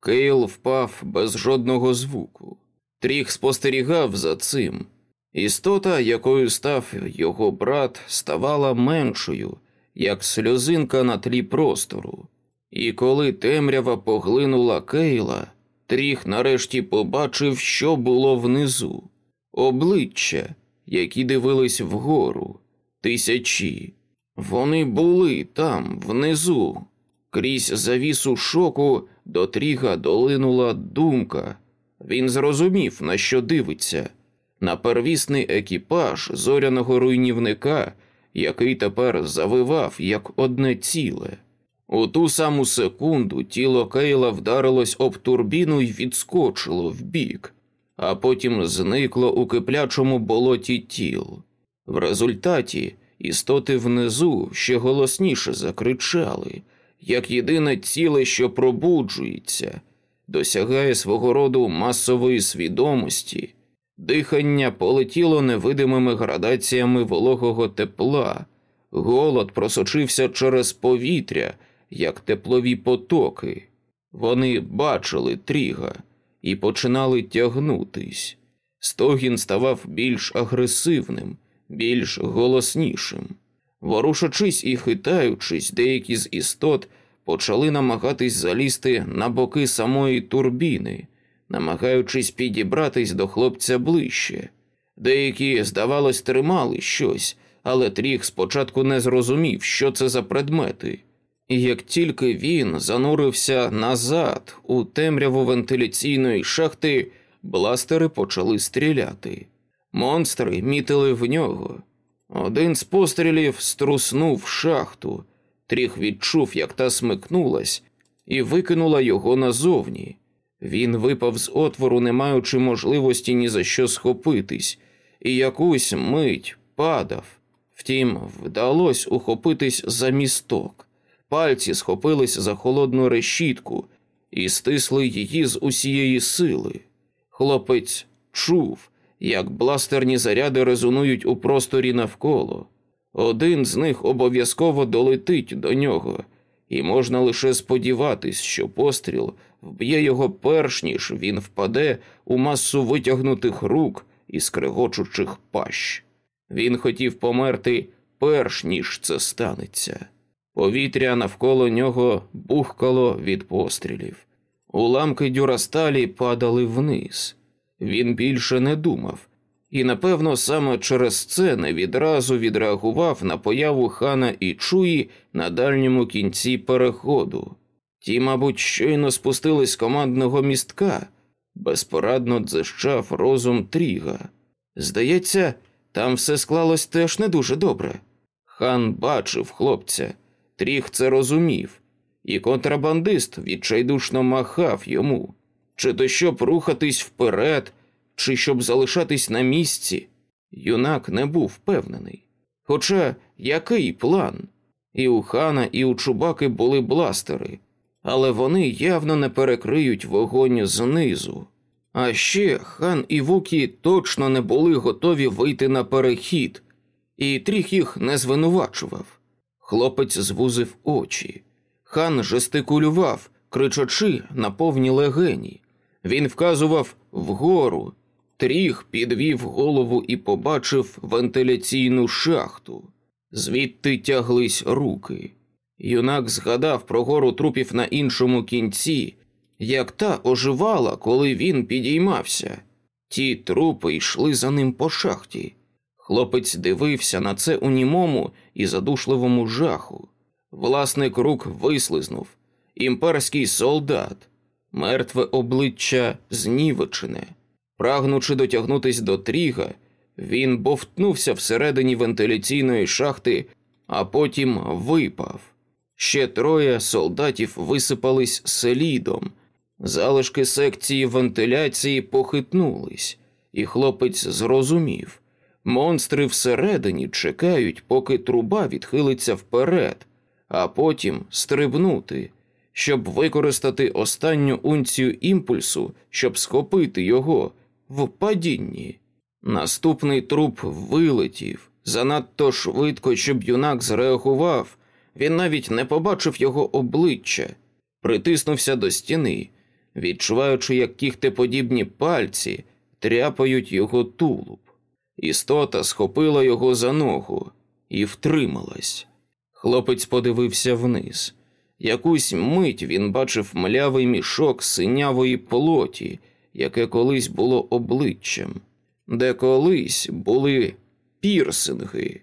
S1: Кейл впав без жодного звуку. Тріх спостерігав за цим. Істота, якою став його брат, ставала меншою, як сльозинка на тлі простору. І коли темрява поглинула Кейла, Тріх нарешті побачив, що було внизу обличчя, які дивились вгору, тисячі. Вони були там, внизу. Крізь завісу шоку до Тріга долинула думка. Він зрозумів, на що дивиться, на первісний екіпаж зоряного руйнівника, який тепер завивав як одне ціле. У ту саму секунду тіло Кейла вдарилось об турбіну і відскочило вбік, а потім зникло у киплячому болоті тіл. В результаті істоти внизу ще голосніше закричали, як єдине ціле, що пробуджується, досягає свого роду масової свідомості. Дихання полетіло невидимими градаціями вологого тепла, голод просочився через повітря як теплові потоки. Вони бачили тріга і починали тягнутись. Стогін ставав більш агресивним, більш голоснішим. Ворушачись і хитаючись, деякі з істот почали намагатись залізти на боки самої турбіни, намагаючись підібратись до хлопця ближче. Деякі, здавалось, тримали щось, але тріг спочатку не зрозумів, що це за предмети. І як тільки він занурився назад у темряву вентиляційної шахти, бластери почали стріляти. Монстри мітили в нього. Один з пострілів струснув шахту, тріх відчув, як та смикнулась, і викинула його назовні. Він випав з отвору, не маючи можливості ні за що схопитись, і якусь мить падав. Втім, вдалося ухопитись за місток. Пальці схопились за холодну решітку і стисли її з усієї сили. Хлопець чув, як бластерні заряди резонують у просторі навколо. Один з них обов'язково долетить до нього, і можна лише сподіватись, що постріл вб'є його перш ніж він впаде у масу витягнутих рук і скрегочучих пащ. Він хотів померти перш ніж це станеться. Повітря навколо нього бухкало від пострілів. Уламки дюрасталі падали вниз. Він більше не думав, і, напевно, саме через це не відразу відреагував на появу хана і чуї на дальньому кінці переходу. Ті, мабуть, щойно спустились з командного містка, безпорадно дзищав розум Тріга. Здається, там все склалось теж не дуже добре. Хан бачив хлопця. Тріх це розумів, і контрабандист відчайдушно махав йому, чи то щоб рухатись вперед, чи щоб залишатись на місці. Юнак не був впевнений. Хоча який план? І у хана, і у чубаки були бластери, але вони явно не перекриють вогонь знизу. А ще хан і Вукі точно не були готові вийти на перехід, і тріх їх не звинувачував. Хлопець звузив очі. Хан жестикулював, кричачи на повні легені. Він вказував вгору. Тріх підвів голову і побачив вентиляційну шахту. Звідти тяглись руки. Юнак згадав про гору трупів на іншому кінці, як та оживала, коли він підіймався. Ті трупи йшли за ним по шахті. Хлопець дивився на це у німому і задушливому жаху. Власник рук вислизнув імперський солдат, мертве обличчя знівечене. Прагнучи дотягнутись до тріга, він бовтнувся всередині вентиляційної шахти, а потім випав. Ще троє солдатів висипались селідом. Залишки секції вентиляції похитнулись, і хлопець зрозумів монстри всередині чекають, поки труба відхилиться вперед, а потім стрибнути, щоб використати останню унцію імпульсу, щоб схопити його в падінні. Наступний труп вилетів занадто швидко, щоб юнак зреагував. Він навіть не побачив його обличчя, притиснувся до стіни, відчуваючи, як кіхтеподібні пальці тряпають його тулуб. Істота схопила його за ногу і втрималась. Хлопець подивився вниз. Якусь мить він бачив млявий мішок синявої плоті, яке колись було обличчям, де колись були пірсинги.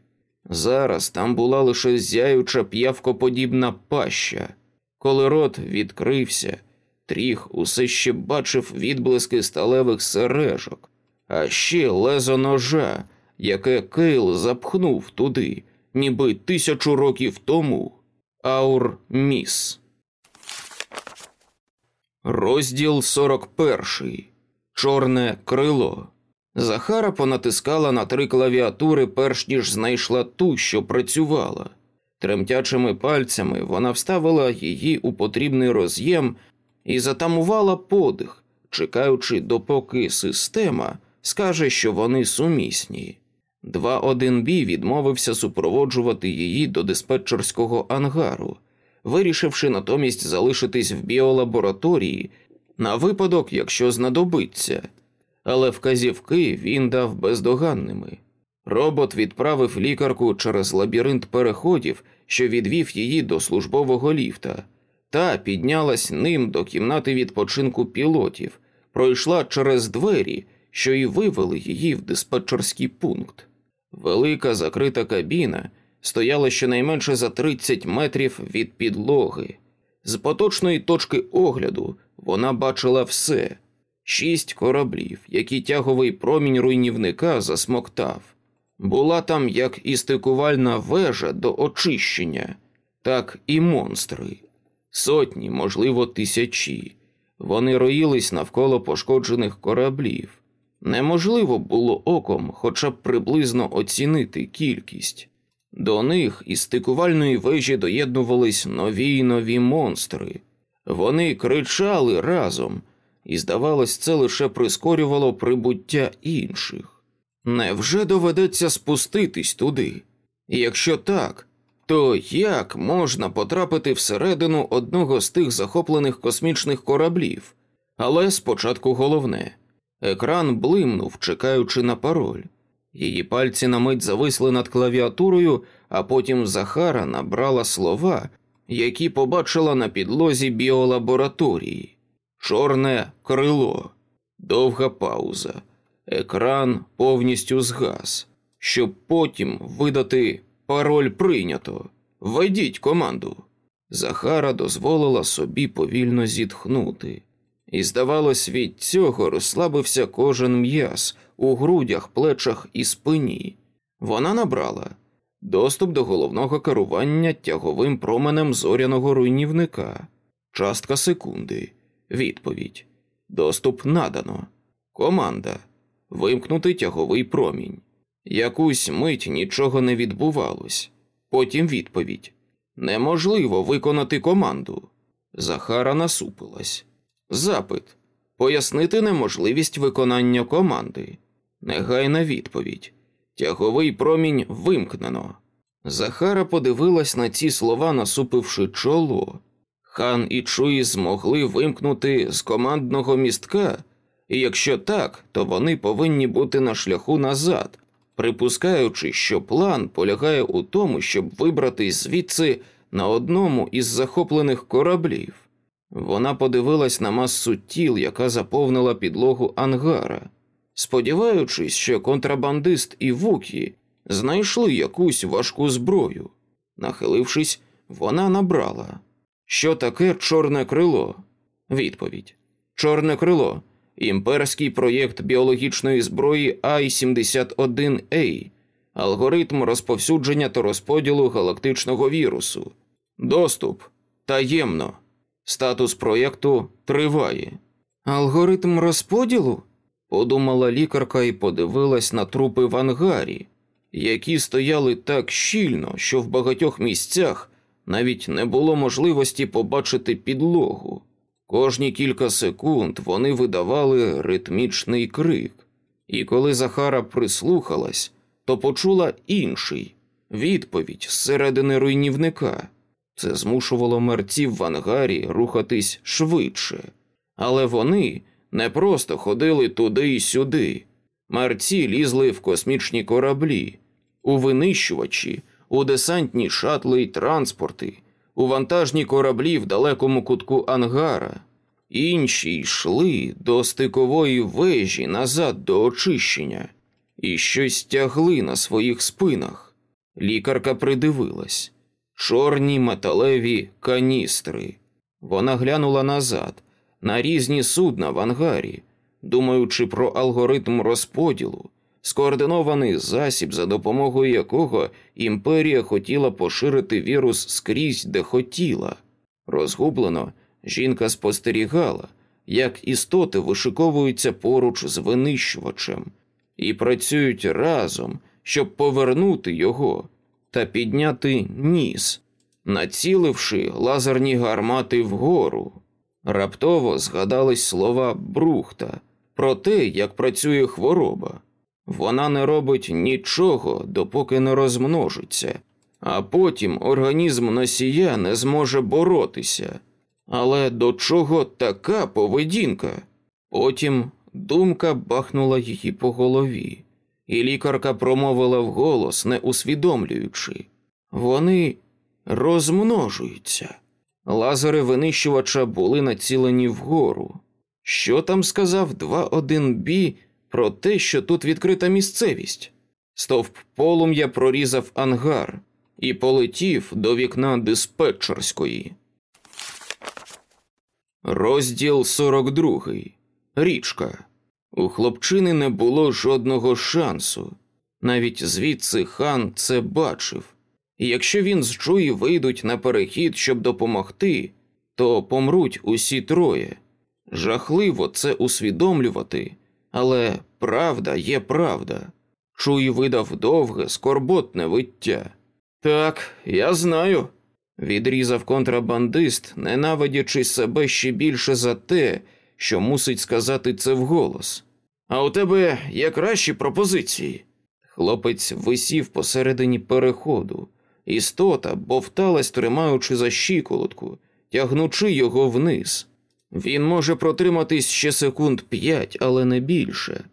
S1: Зараз там була лише зяюча п'явкоподібна паща. Коли рот відкрився, Тріґ усе ще бачив відблиски сталевих сережок, а ще лезо ножа, яке Кейл запхнув туди, ніби тисячу років тому. Аур Міс. Розділ 41. Чорне крило. Захара понатискала на три клавіатури, перш ніж знайшла ту, що працювала. Тремтячими пальцями вона вставила її у потрібний роз'єм і затамувала подих, чекаючи, допоки система скаже, що вони сумісні. 2.1b відмовився супроводжувати її до диспетчерського ангару, вирішивши натомість залишитись в біолабораторії на випадок, якщо знадобиться але вказівки він дав бездоганними. Робот відправив лікарку через лабіринт переходів, що відвів її до службового ліфта, та піднялась ним до кімнати відпочинку пілотів, пройшла через двері, що й вивели її в диспетчерський пункт. Велика закрита кабіна стояла щонайменше за 30 метрів від підлоги. З поточної точки огляду вона бачила все шість кораблів, які тяговий промінь руйнівника засмоктав. Була там як і стикувальна вежа до очищення, так і монстри, сотні, можливо, тисячі. Вони роїлись навколо пошкоджених кораблів. Неможливо було оком хоча б приблизно оцінити кількість. До них із стикувальної вежі доєднувались нові й нові монстри. Вони кричали разом, і, здавалось, це лише прискорювало прибуття інших. Невже доведеться спуститись туди? Якщо так, то як можна потрапити всередину одного з тих захоплених космічних кораблів? Але спочатку головне екран блимнув, чекаючи на пароль. Її пальці на мить зависли над клавіатурою, а потім Захара набрала слова, які побачила на підлозі біолабораторії. Чорне крило, довга пауза. Екран повністю згас, щоб потім видати пароль прийнято. Введіть команду. Захара дозволила собі повільно зітхнути, і, здавалось, від цього розслабився кожен м'яз у грудях, плечах і спині. Вона набрала доступ до головного керування тяговим променем зоряного руйнівника, частка секунди. Відповідь. Доступ надано. Команда. Вимкнути тяговий промінь. Якусь мить нічого не відбувалось. Потім відповідь. Неможливо виконати команду. Захара насупилась. Запит. Пояснити неможливість виконання команди. Негайна відповідь. Тяговий промінь вимкнено. Захара подивилась на ці слова, насупивши чоло. Хан і Чуї змогли вимкнути з командного містка, і якщо так, то вони повинні бути на шляху назад, припускаючи, що план полягає у тому, щоб вибратись звідси на одному із захоплених кораблів. Вона подивилась на масу тіл, яка заповнила підлогу ангара, сподіваючись, що контрабандист і вукі знайшли якусь важку зброю. Нахилившись, вона набрала. Що таке чорне крило? Відповідь: Чорне крило імперський проєкт біологічної зброї I-71A, алгоритм розповсюдження та розподілу галактичного вірусу. Доступ таємно. Статус проєкту триває. Алгоритм розподілу? подумала лікарка і подивилась на трупи в ангарі, які стояли так щільно, що в багатьох місцях навіть не було можливості побачити підлогу. Кожні кілька секунд вони видавали ритмічний крик, і коли Захара прислухалась, то почула інший відповідь зсередини руйнівника. Це змушувало мерців в ангарі рухатись швидше, але вони не просто ходили туди й сюди. Мерці лізли в космічні кораблі, у винищувачі, у десантні шатли й транспорти, у вантажні кораблі в далекому кутку ангара. Інші йшли до стикової вежі назад до очищення і щось тягли на своїх спинах. Лікарка придивилась чорні металеві каністри. Вона глянула назад на різні судна в ангарі, думаючи про алгоритм розподілу, скоординований засіб, за допомогою якого імперія хотіла поширити вірус скрізь, де хотіла. Розгублено, жінка спостерігала, як істоти вишиковуються поруч з винищувачем і працюють разом, щоб повернути його та підняти ніс, націливши лазерні гармати вгору. Раптово згадались слова Брухта про те, як працює хвороба. Вона не робить нічого, допоки не розмножиться, а потім організм носія не зможе боротися. Але до чого така поведінка? Потім думка бахнула її по голові, і лікарка промовила вголос, не усвідомлюючи вони розмножуються. Лазери винищувача були націлені вгору. Що там сказав 2.1 бі про те, що тут відкрита місцевість? Стовп полум'я прорізав ангар і полетів до вікна диспетчерської. Розділ 42. Річка. У хлопчини не було жодного шансу. Навіть звідси хан це бачив. І якщо він з Джуї вийдуть на перехід, щоб допомогти, то помруть усі троє. Жахливо це усвідомлювати, але правда є правда. Чуї видав довге, скорботне виття. Так, я знаю, відрізав контрабандист, ненавидячи себе ще більше за те, що мусить сказати це вголос. А у тебе є кращі пропозиції. Хлопець висів посередині переходу. Істота бовталась, тримаючи за щиколотку, тягнучи його вниз. Він може протриматись ще секунд п'ять, але не більше.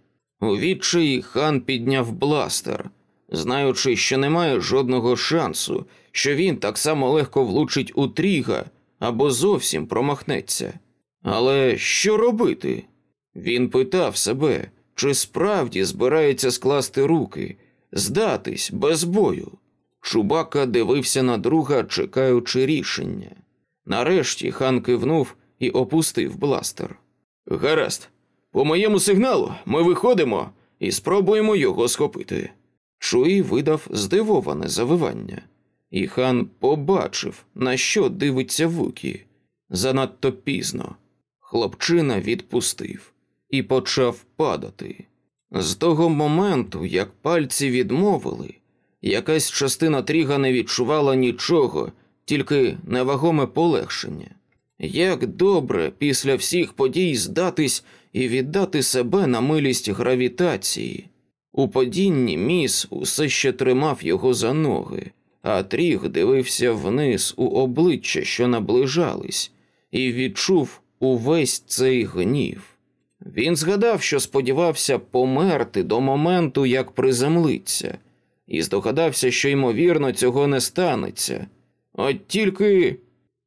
S1: У відчаї хан підняв бластер, знаючи, що немає жодного шансу, що він так само легко влучить у тріга або зовсім промахнеться. Але що робити? Він питав себе, чи справді збирається скласти руки, здатись без бою. Чубака дивився на друга, чекаючи рішення. Нарешті хан кивнув і опустив бластер. Гаразд, по моєму сигналу ми виходимо і спробуємо його схопити. Чуї видав здивоване завивання, і хан побачив, на що дивиться Вукі. Занадто пізно. Хлопчина відпустив і почав падати. З того моменту, як пальці відмовили, якась частина тріга не відчувала нічого, тільки невагоме полегшення. Як добре після всіх подій здатись і віддати себе на милість гравітації. У падінні міс усе ще тримав його за ноги, а тріг дивився вниз у обличчя, що наближались, і відчув увесь цей гнів. Він згадав, що сподівався померти до моменту, як приземлиться, і здогадався, що, ймовірно, цього не станеться. От тільки.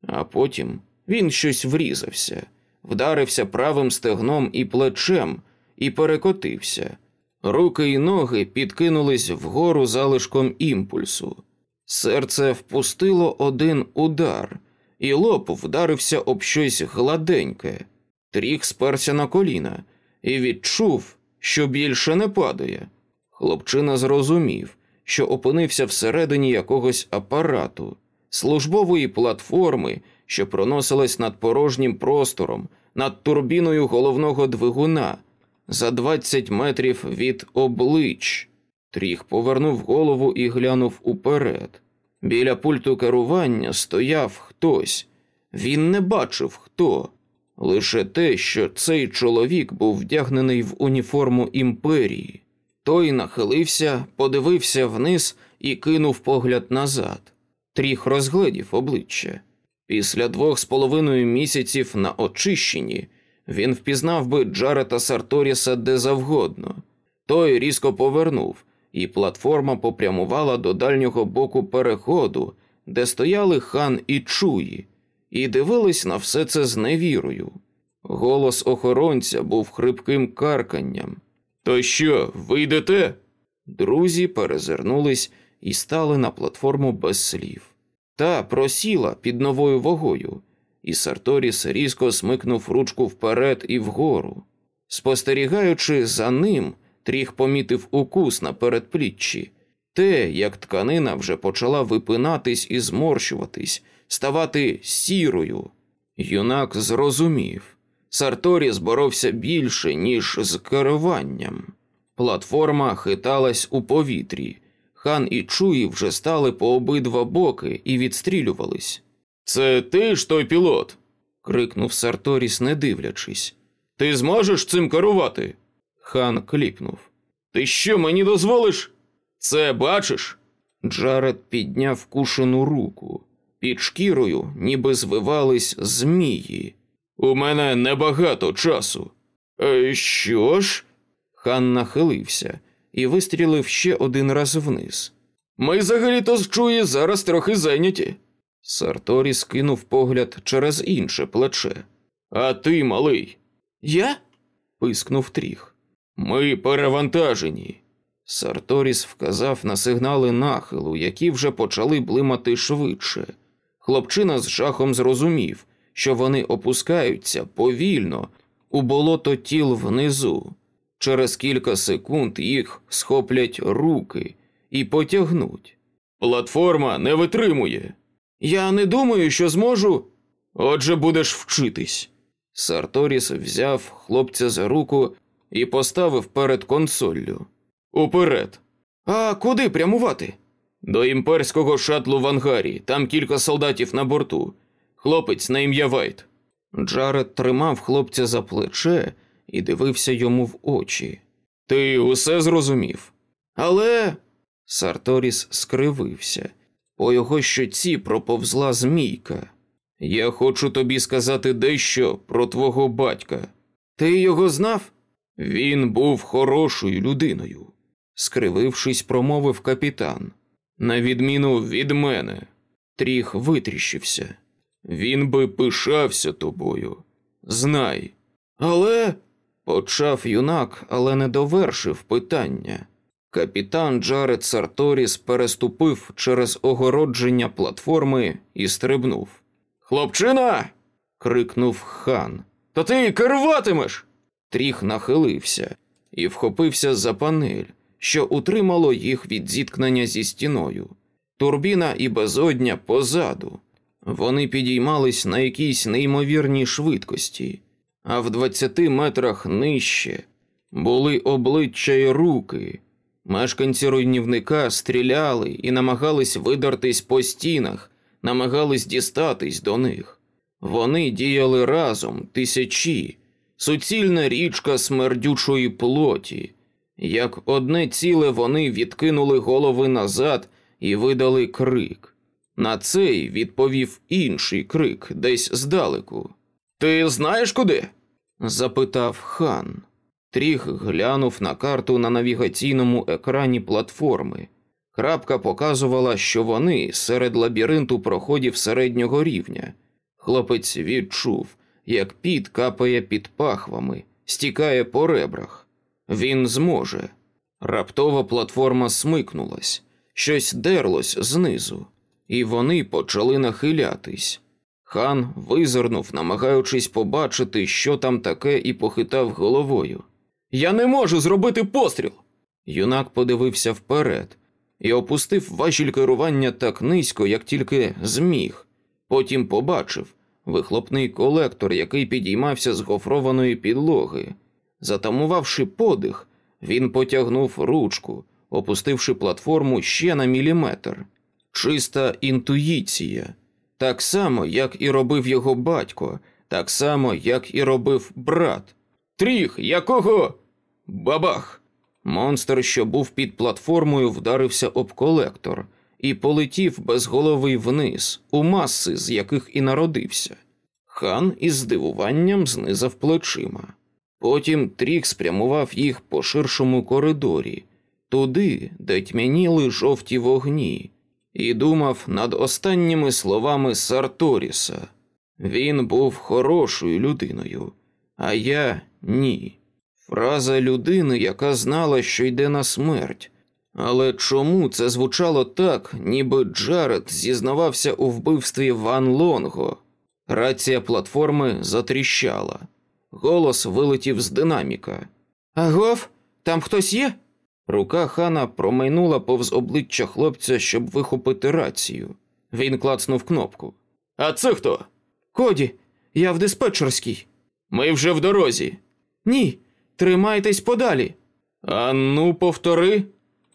S1: А потім він щось врізався, вдарився правим стегном і плечем і перекотився. Руки й ноги підкинулись вгору залишком імпульсу. Серце впустило один удар, і лоб вдарився об щось гладеньке. Тріх сперся на коліна і відчув, що більше не падає. Хлопчина зрозумів, що опинився всередині якогось апарату, службової платформи, що проносилась над порожнім простором, над турбіною головного двигуна, за 20 метрів від облич. Тріх повернув голову і глянув уперед. Біля пульту керування стояв хтось. Він не бачив хто, лише те, що цей чоловік був вдягнений в уніформу імперії. Той нахилився, подивився вниз і кинув погляд назад. Тріх розгледів обличчя. Після двох з половиною місяців на очищенні він впізнав би Джарета Сарторіса де завгодно. Той різко повернув, і платформа попрямувала до дальнього боку переходу, де стояли хан і чуї, і дивились на все це з невірою. Голос охоронця був хрипким карканням. То що, ви йдете? Друзі перезирнулись і стали на платформу без слів. Та просіла під новою вагою, і Сарторіс різко смикнув ручку вперед і вгору. Спостерігаючи за ним, тріх помітив укус на передпліччі, те, як тканина вже почала випинатись і зморщуватись, ставати сірою. Юнак зрозумів. Сарторіс боровся більше, ніж з керуванням. Платформа хиталась у повітрі. Хан і Чуї вже стали по обидва боки і відстрілювались. Це ти ж той пілот? крикнув Сарторіс, не дивлячись. Ти зможеш цим керувати? Хан кліпнув. Ти що мені дозволиш? Це бачиш? Джаред підняв укушену руку. Під шкірою ніби звивались змії. У мене небагато часу. «Е, Що ж? Хан нахилився і вистрілив ще один раз вниз. Ми взагалі-то з Чуї зараз трохи зайняті. Сарторі скинув погляд через інше плече. А ти, малий? Я? пискнув тріх. Ми перевантажені. Сарторіс вказав на сигнали нахилу, які вже почали блимати швидше. Хлопчина з жахом зрозумів, що вони опускаються повільно у болото тіл внизу. Через кілька секунд їх схоплять руки і потягнуть. Платформа не витримує. Я не думаю, що зможу. Отже, будеш вчитись. Сарторіс взяв хлопця за руку і поставив перед консоллю. Уперед. А куди прямувати? До імперського шатлу в ангарі. Там кілька солдатів на борту. Хлопець на ім'я Вайт. Джаред тримав хлопця за плече і дивився йому в очі. Ти усе зрозумів. Але. Сарторіс скривився. По його щоці проповзла змійка. Я хочу тобі сказати дещо про твого батька. Ти його знав? Він був хорошою людиною, скривившись, промовив капітан. На відміну від мене, тріх витріщився. Він би пишався тобою. Знай. Але. Почав юнак, але не довершив питання. Капітан Джаред Сарторіс переступив через огородження платформи і стрибнув. Хлопчина. крикнув хан. То ти керуватимеш. Тріх нахилився і вхопився за панель, що утримало їх від зіткнення зі стіною. Турбіна і безодня позаду. Вони підіймались на якійсь неймовірній швидкості, а в двадцяти метрах нижче були обличчя й руки. Мешканці руйнівника стріляли і намагались видертись по стінах, намагались дістатись до них. Вони діяли разом тисячі, суцільна річка смердючої плоті. Як одне ціле вони відкинули голови назад і видали крик. На цей відповів інший крик десь здалеку. Ти знаєш куди? запитав хан. Тріх глянув на карту на навігаційному екрані платформи. Крапка показувала, що вони серед лабіринту проходів середнього рівня. Хлопець відчув, як під капає під пахвами, стікає по ребрах. Він зможе. Раптово платформа смикнулась, щось дерлось знизу, і вони почали нахилятись. Хан визирнув, намагаючись побачити, що там таке, і похитав головою. Я не можу зробити постріл. Юнак подивився вперед і опустив важіль керування так низько, як тільки зміг. Потім побачив вихлопний колектор, який підіймався з гофрованої підлоги. Затамувавши подих, він потягнув ручку, опустивши платформу ще на міліметр. Чиста інтуїція, так само, як і робив його батько, так само, як і робив брат. Тріх, якого? Бабах! Монстр, що був під платформою, вдарився об колектор і полетів без голови вниз, у маси, з яких і народився. Хан із здивуванням знизав плечима. Потім трік спрямував їх по ширшому коридорі, туди, де тьмяніли жовті вогні, і думав над останніми словами Сарторіса. Він був хорошою людиною, а я ні. Фраза людини, яка знала, що йде на смерть. Але чому це звучало так, ніби Джаред зізнавався у вбивстві Ван Лонго? Рація платформи затріщала. Голос вилетів з динаміка. Агов, там хтось є? Рука хана промайнула повз обличчя хлопця, щоб вихопити рацію. Він клацнув кнопку. А це хто? Коді, я в диспетчерській. Ми вже в дорозі. Ні, тримайтесь подалі. А ну, повтори.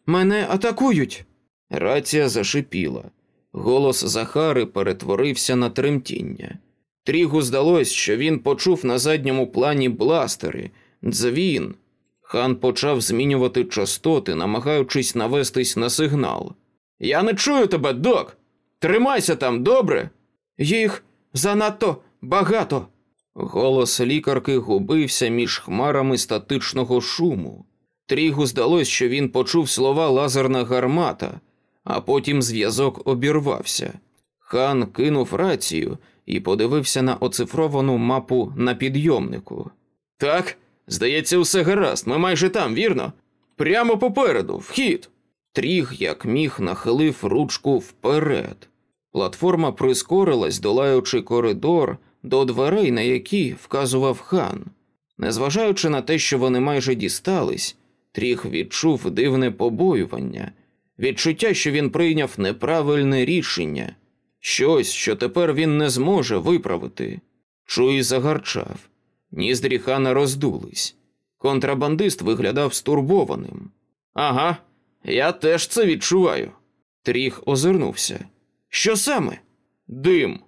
S1: Мене атакують. Рація зашипіла. Голос Захари перетворився на тремтіння. Трігу здалось, що він почув на задньому плані бластери, дзвін. Хан почав змінювати частоти, намагаючись навестись на сигнал. Я не чую тебе, док. Тримайся там, добре. Їх занадто багато. Голос лікарки губився між хмарами статичного шуму. Трігу здалось, що він почув слова лазерна гармата, а потім зв'язок обірвався. Хан кинув рацію і подивився на оцифровану мапу на підйомнику. Так, здається, усе гаразд. Ми майже там, вірно? Прямо попереду, вхід. Тріг, як міг, нахилив ручку вперед. Платформа прискорилась, долаючи коридор до дверей, на які вказував хан. Незважаючи на те, що вони майже дістались, Тріг відчув дивне побоювання, відчуття, що він прийняв неправильне рішення, щось, що тепер він не зможе виправити. Чуй загарчав, ніздрі хана роздулись. Контрабандист виглядав стурбованим. Ага, я теж це відчуваю. Тріг озирнувся. Що саме? Дим.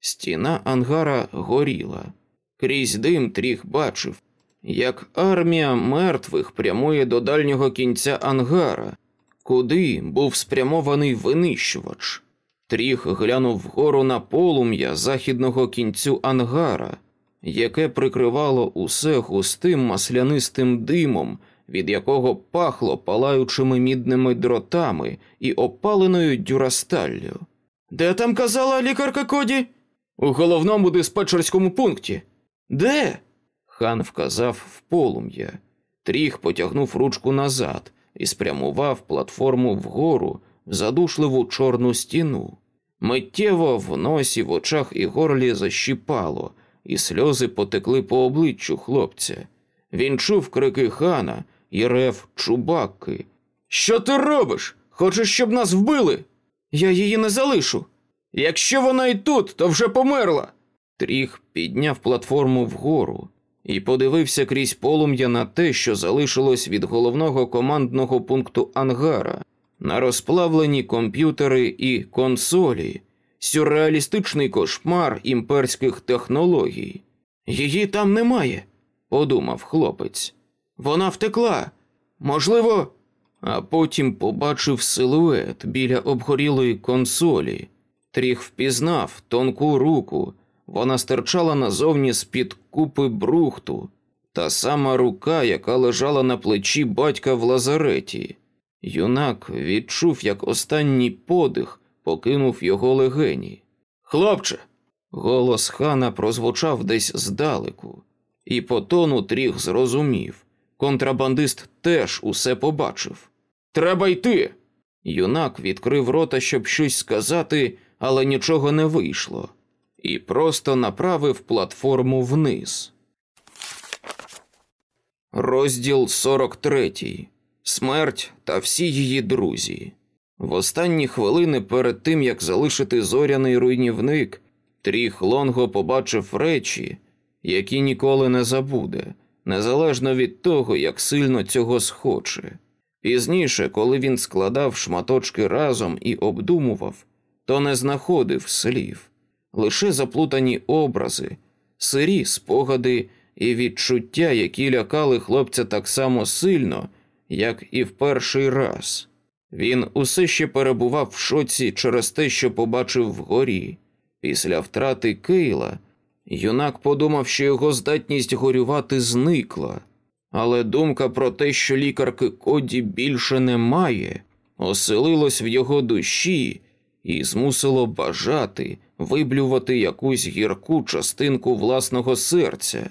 S1: Стіна ангара горіла. Крізь дим тріх бачив, як армія мертвих прямує до дальнього кінця ангара, куди був спрямований винищувач. Тріх глянув вгору на полум'я західного кінцю ангара, яке прикривало усе густим маслянистим димом, від якого пахло палаючими мідними дротами і опаленою дюрасталлю. Де там казала лікарка Коді? У головному диспетчерському пункті. Де? Хан вказав в полум'я. Тріх потягнув ручку назад і спрямував платформу вгору в задушливу чорну стіну. Миттєво в носі, в очах і горлі защіпало, і сльози потекли по обличчю хлопця. Він чув крики хана і рев чубакки. Що ти робиш? Хочеш, щоб нас вбили? Я її не залишу. Якщо вона і тут, то вже померла. Тріх підняв платформу вгору і подивився крізь полум'я на те, що залишилось від головного командного пункту ангара, на розплавлені комп'ютери і консолі, сюрреалістичний кошмар імперських технологій. Її там немає, подумав хлопець. Вона втекла. Можливо, а потім побачив силует біля обгорілої консолі. Тріх впізнав тонку руку. Вона стирчала назовні з-під купи брухту, та сама рука, яка лежала на плечі батька в лазареті. Юнак відчув, як останній подих покинув його легені. Хлопче. Голос хана прозвучав десь здалеку, і по тону тріх зрозумів. Контрабандист теж усе побачив. Треба йти. Юнак відкрив рота, щоб щось сказати, але нічого не вийшло, і просто направив платформу вниз. Розділ 43. Смерть та всі її друзі. В останні хвилини перед тим як залишити зоряний руйнівник, Тріх Лонго побачив речі, які ніколи не забуде, незалежно від того, як сильно цього схоче. Пізніше, коли він складав шматочки разом і обдумував, то не знаходив слів, лише заплутані образи, сирі спогади і відчуття, які лякали хлопця так само сильно, як і в перший раз. Він усе ще перебував в шоці через те, що побачив вгорі. Після втрати Кейла юнак подумав, що його здатність горювати зникла, але думка про те, що лікарки Коді більше немає, оселилась в його душі і змусило бажати виблювати якусь гірку частинку власного серця.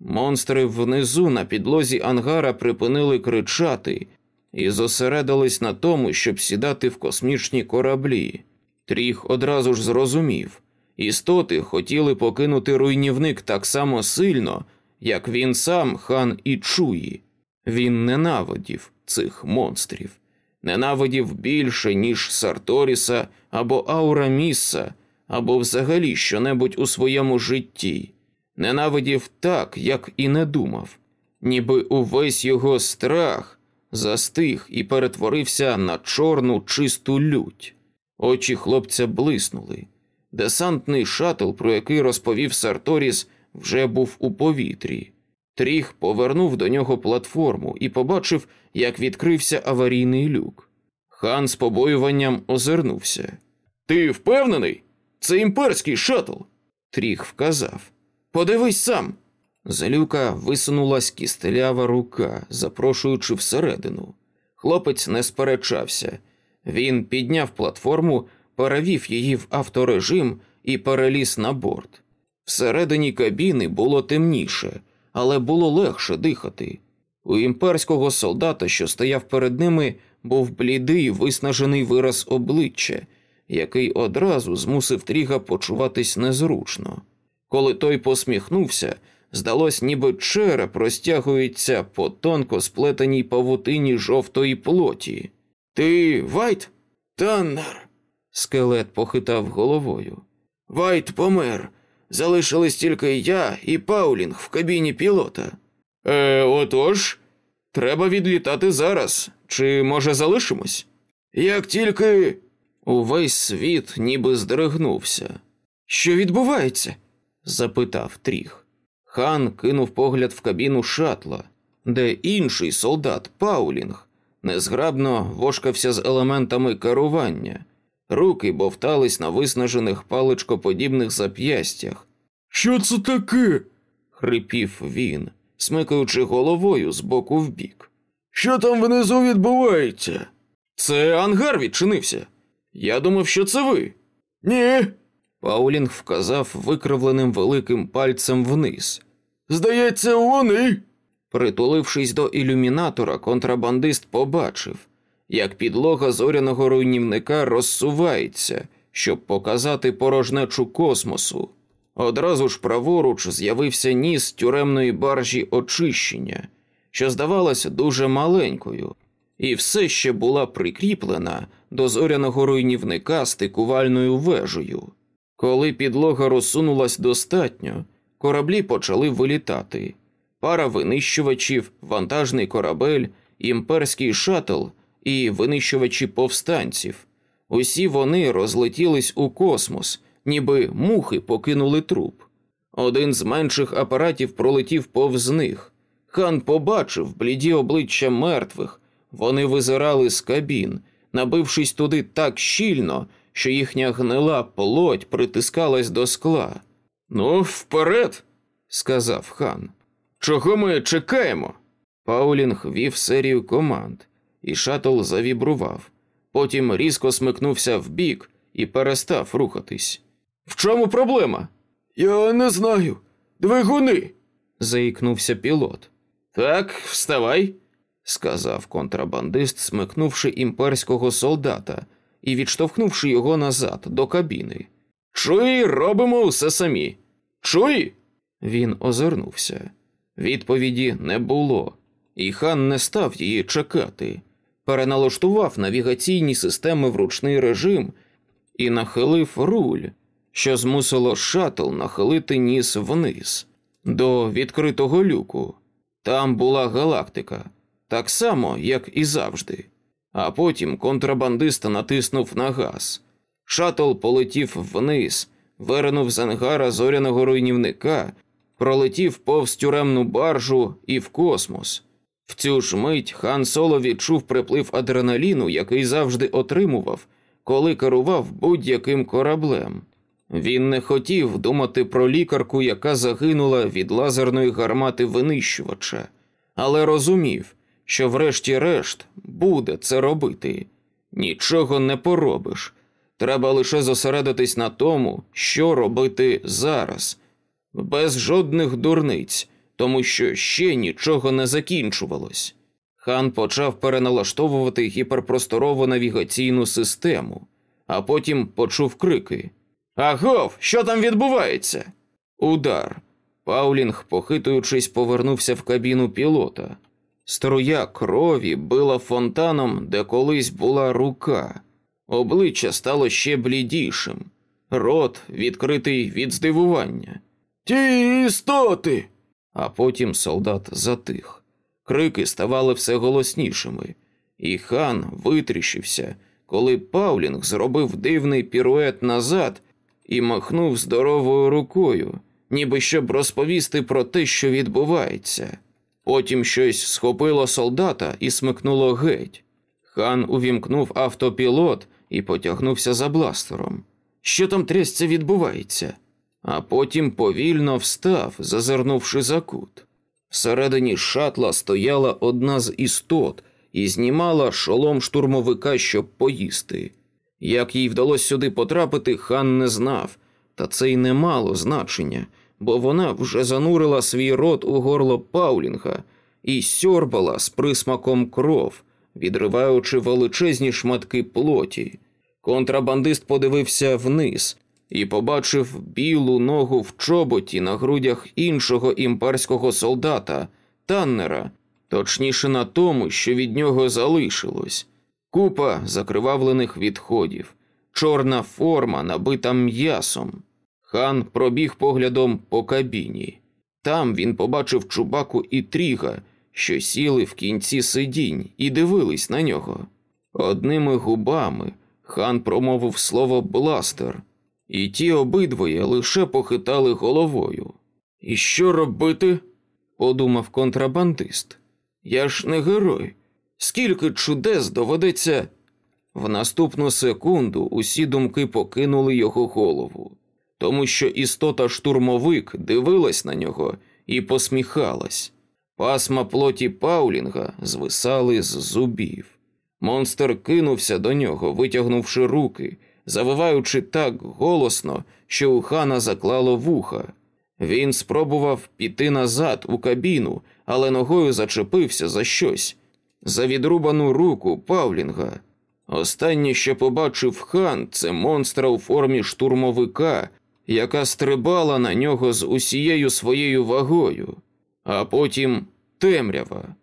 S1: Монстри внизу на підлозі ангара припинили кричати і зосередились на тому, щоб сідати в космічні кораблі. Тріх одразу ж зрозумів істоти хотіли покинути руйнівник так само сильно, як він сам хан і чуї. Він ненавидів цих монстрів, ненавидів більше, ніж Сарторіса або Аураміса, або взагалі щонебудь у своєму житті. Ненавидів так, як і не думав, ніби увесь його страх застиг і перетворився на чорну чисту лють. Очі хлопця блиснули. Десантний шатл, про який розповів Сарторіс, вже був у повітрі. Тріх повернув до нього платформу і побачив, як відкрився аварійний люк. Хан з побоюванням озирнувся. Ти впевнений? Це імперський шатл. Тріг вказав. Подивись сам. З люка висунулась кістелява рука, запрошуючи всередину. Хлопець не сперечався. Він підняв платформу, перевів її в авторежим і переліз на борт. Всередині кабіни було темніше, але було легше дихати. У імперського солдата, що стояв перед ними, був блідий, виснажений вираз обличчя, який одразу змусив Тріга почуватись незручно. Коли той посміхнувся, здалось, ніби череп розтягується по тонко сплетеній павутині жовтої плоті. Ти Вайт? Таннер. Скелет похитав головою. Вайт помер. Залишились тільки я і Паулінг в кабіні пілота. Е, Отож, треба відлітати зараз. Чи, може, залишимось? Як тільки увесь світ ніби здригнувся. Що відбувається? запитав Тріг. Хан кинув погляд в кабіну шатла, де інший солдат Паулінг незграбно вошкався з елементами керування, руки бовтались на виснажених паличкоподібних зап'ястях. Що це таке? хрипів він, смикаючи головою з боку в бік. Що там внизу відбувається? Це ангар відчинився. Я думав, що це ви. Ні. Паулінг вказав викривленим великим пальцем вниз. Здається, вони. Притулившись до ілюмінатора, контрабандист побачив, як підлога зоряного руйнівника розсувається, щоб показати порожнечу космосу. Одразу ж праворуч з'явився ніс тюремної баржі очищення, що здавалася дуже маленькою, і все ще була прикріплена до зоряного руйнівника стикувальною вежею. Коли підлога розсунулась достатньо, кораблі почали вилітати. Пара винищувачів, вантажний корабель, імперський шаттл і винищувачі повстанців. Усі вони розлетілись у космос, ніби мухи покинули труп. Один з менших апаратів пролетів повз них. Хан побачив бліді обличчя мертвих, Вони визирали з кабін, набившись туди так щільно, що їхня гнила плоть притискалась до скла. Ну, вперед, сказав хан. Чого ми чекаємо? Паулінг вів серію команд, і шатл завібрував. Потім різко смикнувся вбік і перестав рухатись. В чому проблема? Я не знаю. Двигуни. заїкнувся пілот. Так, вставай, сказав контрабандист, смикнувши імперського солдата і відштовхнувши його назад до кабіни. Чуй, робимо все самі. Чуй. Він озирнувся. Відповіді не було, і хан не став її чекати. Переналаштував навігаційні системи в ручний режим і нахилив руль, що змусило шатл нахилити ніс вниз до відкритого люку. Там була галактика, так само, як і завжди. А потім контрабандист натиснув на газ. Шатл полетів вниз, вернув з ангара зоряного руйнівника, пролетів повз тюремну баржу і в космос. В цю ж мить хан Соло відчув приплив адреналіну, який завжди отримував, коли керував будь-яким кораблем. Він не хотів думати про лікарку, яка загинула від лазерної гармати винищувача, але розумів, що, врешті-решт, буде це робити. Нічого не поробиш. Треба лише зосередитись на тому, що робити зараз, без жодних дурниць, тому що ще нічого не закінчувалось. Хан почав переналаштовувати гіперпросторову навігаційну систему, а потім почув крики. Агов, що там відбувається? Удар. Паулінг, похитуючись, повернувся в кабіну пілота. Струя крові била фонтаном, де колись була рука. Обличчя стало ще блідішим, рот відкритий від здивування. Ті істоти. А потім солдат затих. Крики ставали все голоснішими, і хан витріщився, коли Паулінг зробив дивний пірует назад і махнув здоровою рукою, ніби щоб розповісти про те, що відбувається. Потім щось схопило солдата і смикнуло геть. Хан увімкнув автопілот і потягнувся за бластером. Що там трясця відбувається? А потім повільно встав, зазирнувши за кут. Всередині шатла стояла одна з істот і знімала шолом штурмовика, щоб поїсти. Як їй вдалося сюди потрапити, хан не знав, та це й не мало значення, бо вона вже занурила свій рот у горло Паулінга і сьорбала з присмаком кров, відриваючи величезні шматки плоті. Контрабандист подивився вниз і побачив білу ногу в чоботі на грудях іншого імперського солдата, Таннера, точніше на тому, що від нього залишилось. Купа закривавлених відходів, чорна форма, набита м'ясом. Хан пробіг поглядом по кабіні. Там він побачив чубаку і тріга, що сіли в кінці сидінь і дивились на нього. Одними губами хан промовив слово бластер, і ті обидвоє лише похитали головою. І що робити? подумав контрабандист. Я ж не герой. Скільки чудес доведеться. В наступну секунду усі думки покинули його голову, тому що істота штурмовик дивилась на нього і посміхалась. Пасма плоті Паулінга звисали з зубів. Монстр кинувся до нього, витягнувши руки, завиваючи так голосно, що у хана заклало вуха. Він спробував піти назад у кабіну, але ногою зачепився за щось за відрубану руку Павлінга. Останнє, що побачив хан, це монстра у формі штурмовика, яка стрибала на нього з усією своєю вагою, а потім темрява.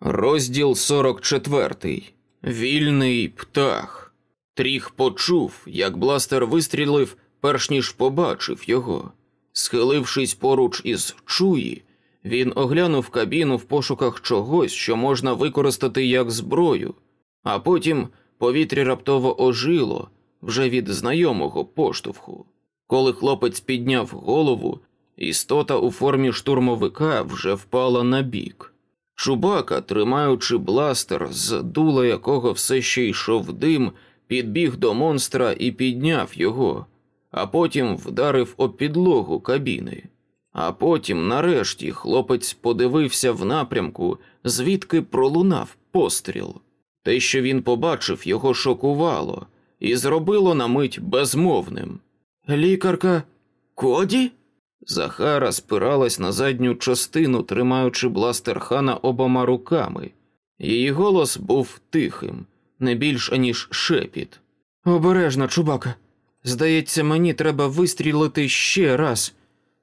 S1: Розділ 44. Вільний птах. Тріх почув, як бластер вистрілив, перш ніж побачив його. Схилившись поруч із чуї, він оглянув кабіну в пошуках чогось, що можна використати як зброю, а потім повітря раптово ожило вже від знайомого поштовху. Коли хлопець підняв голову, істота у формі штурмовика вже впала на бік. Чубака, тримаючи бластер, з дула якого все ще йшов дим, підбіг до монстра і підняв його, а потім вдарив об підлогу кабіни. А потім, нарешті, хлопець подивився в напрямку, звідки пролунав постріл. Те, що він побачив, його шокувало і зробило на мить безмовним. Лікарка Коді? Захара спиралась на задню частину, тримаючи бластер хана обома руками. Її голос був тихим, не більш аніж шепіт. Обережно, чубака. Здається, мені треба вистрілити ще раз,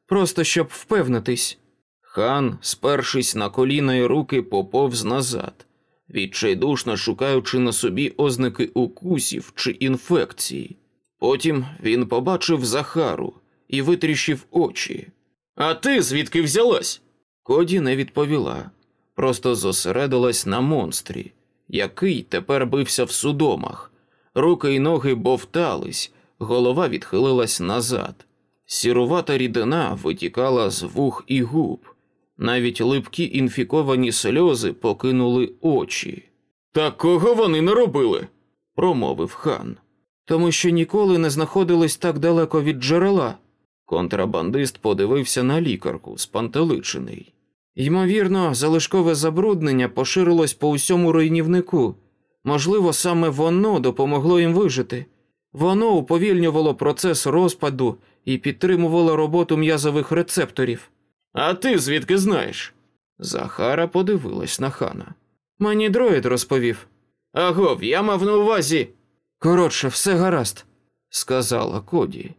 S1: просто щоб впевнитись. Хан, спершись на коліна й руки, поповз назад, відчайдушно шукаючи на собі ознаки укусів чи інфекції. Потім він побачив Захару і витріщив очі. А ти звідки взялась? Коді не відповіла, просто зосередилась на монстрі, який тепер бився в судомах. Руки й ноги бовтались, голова відхилилась назад. Сірувата рідина витікала з вух і губ. Навіть липкі інфіковані сльози покинули очі. Такого вони не робили, промовив хан. Тому що ніколи не знаходились так далеко від джерела. Контрабандист подивився на лікарку, спантеличений. Ймовірно, залишкове забруднення поширилось по усьому руйнівнику. Можливо, саме воно допомогло їм вижити. Воно уповільнювало процес розпаду і підтримувало роботу м'язових рецепторів. А ти звідки знаєш? Захара подивилась на хана. Мені дроїд розповів. Агов, я мав на увазі. Коротше, все гаразд, сказала Коді.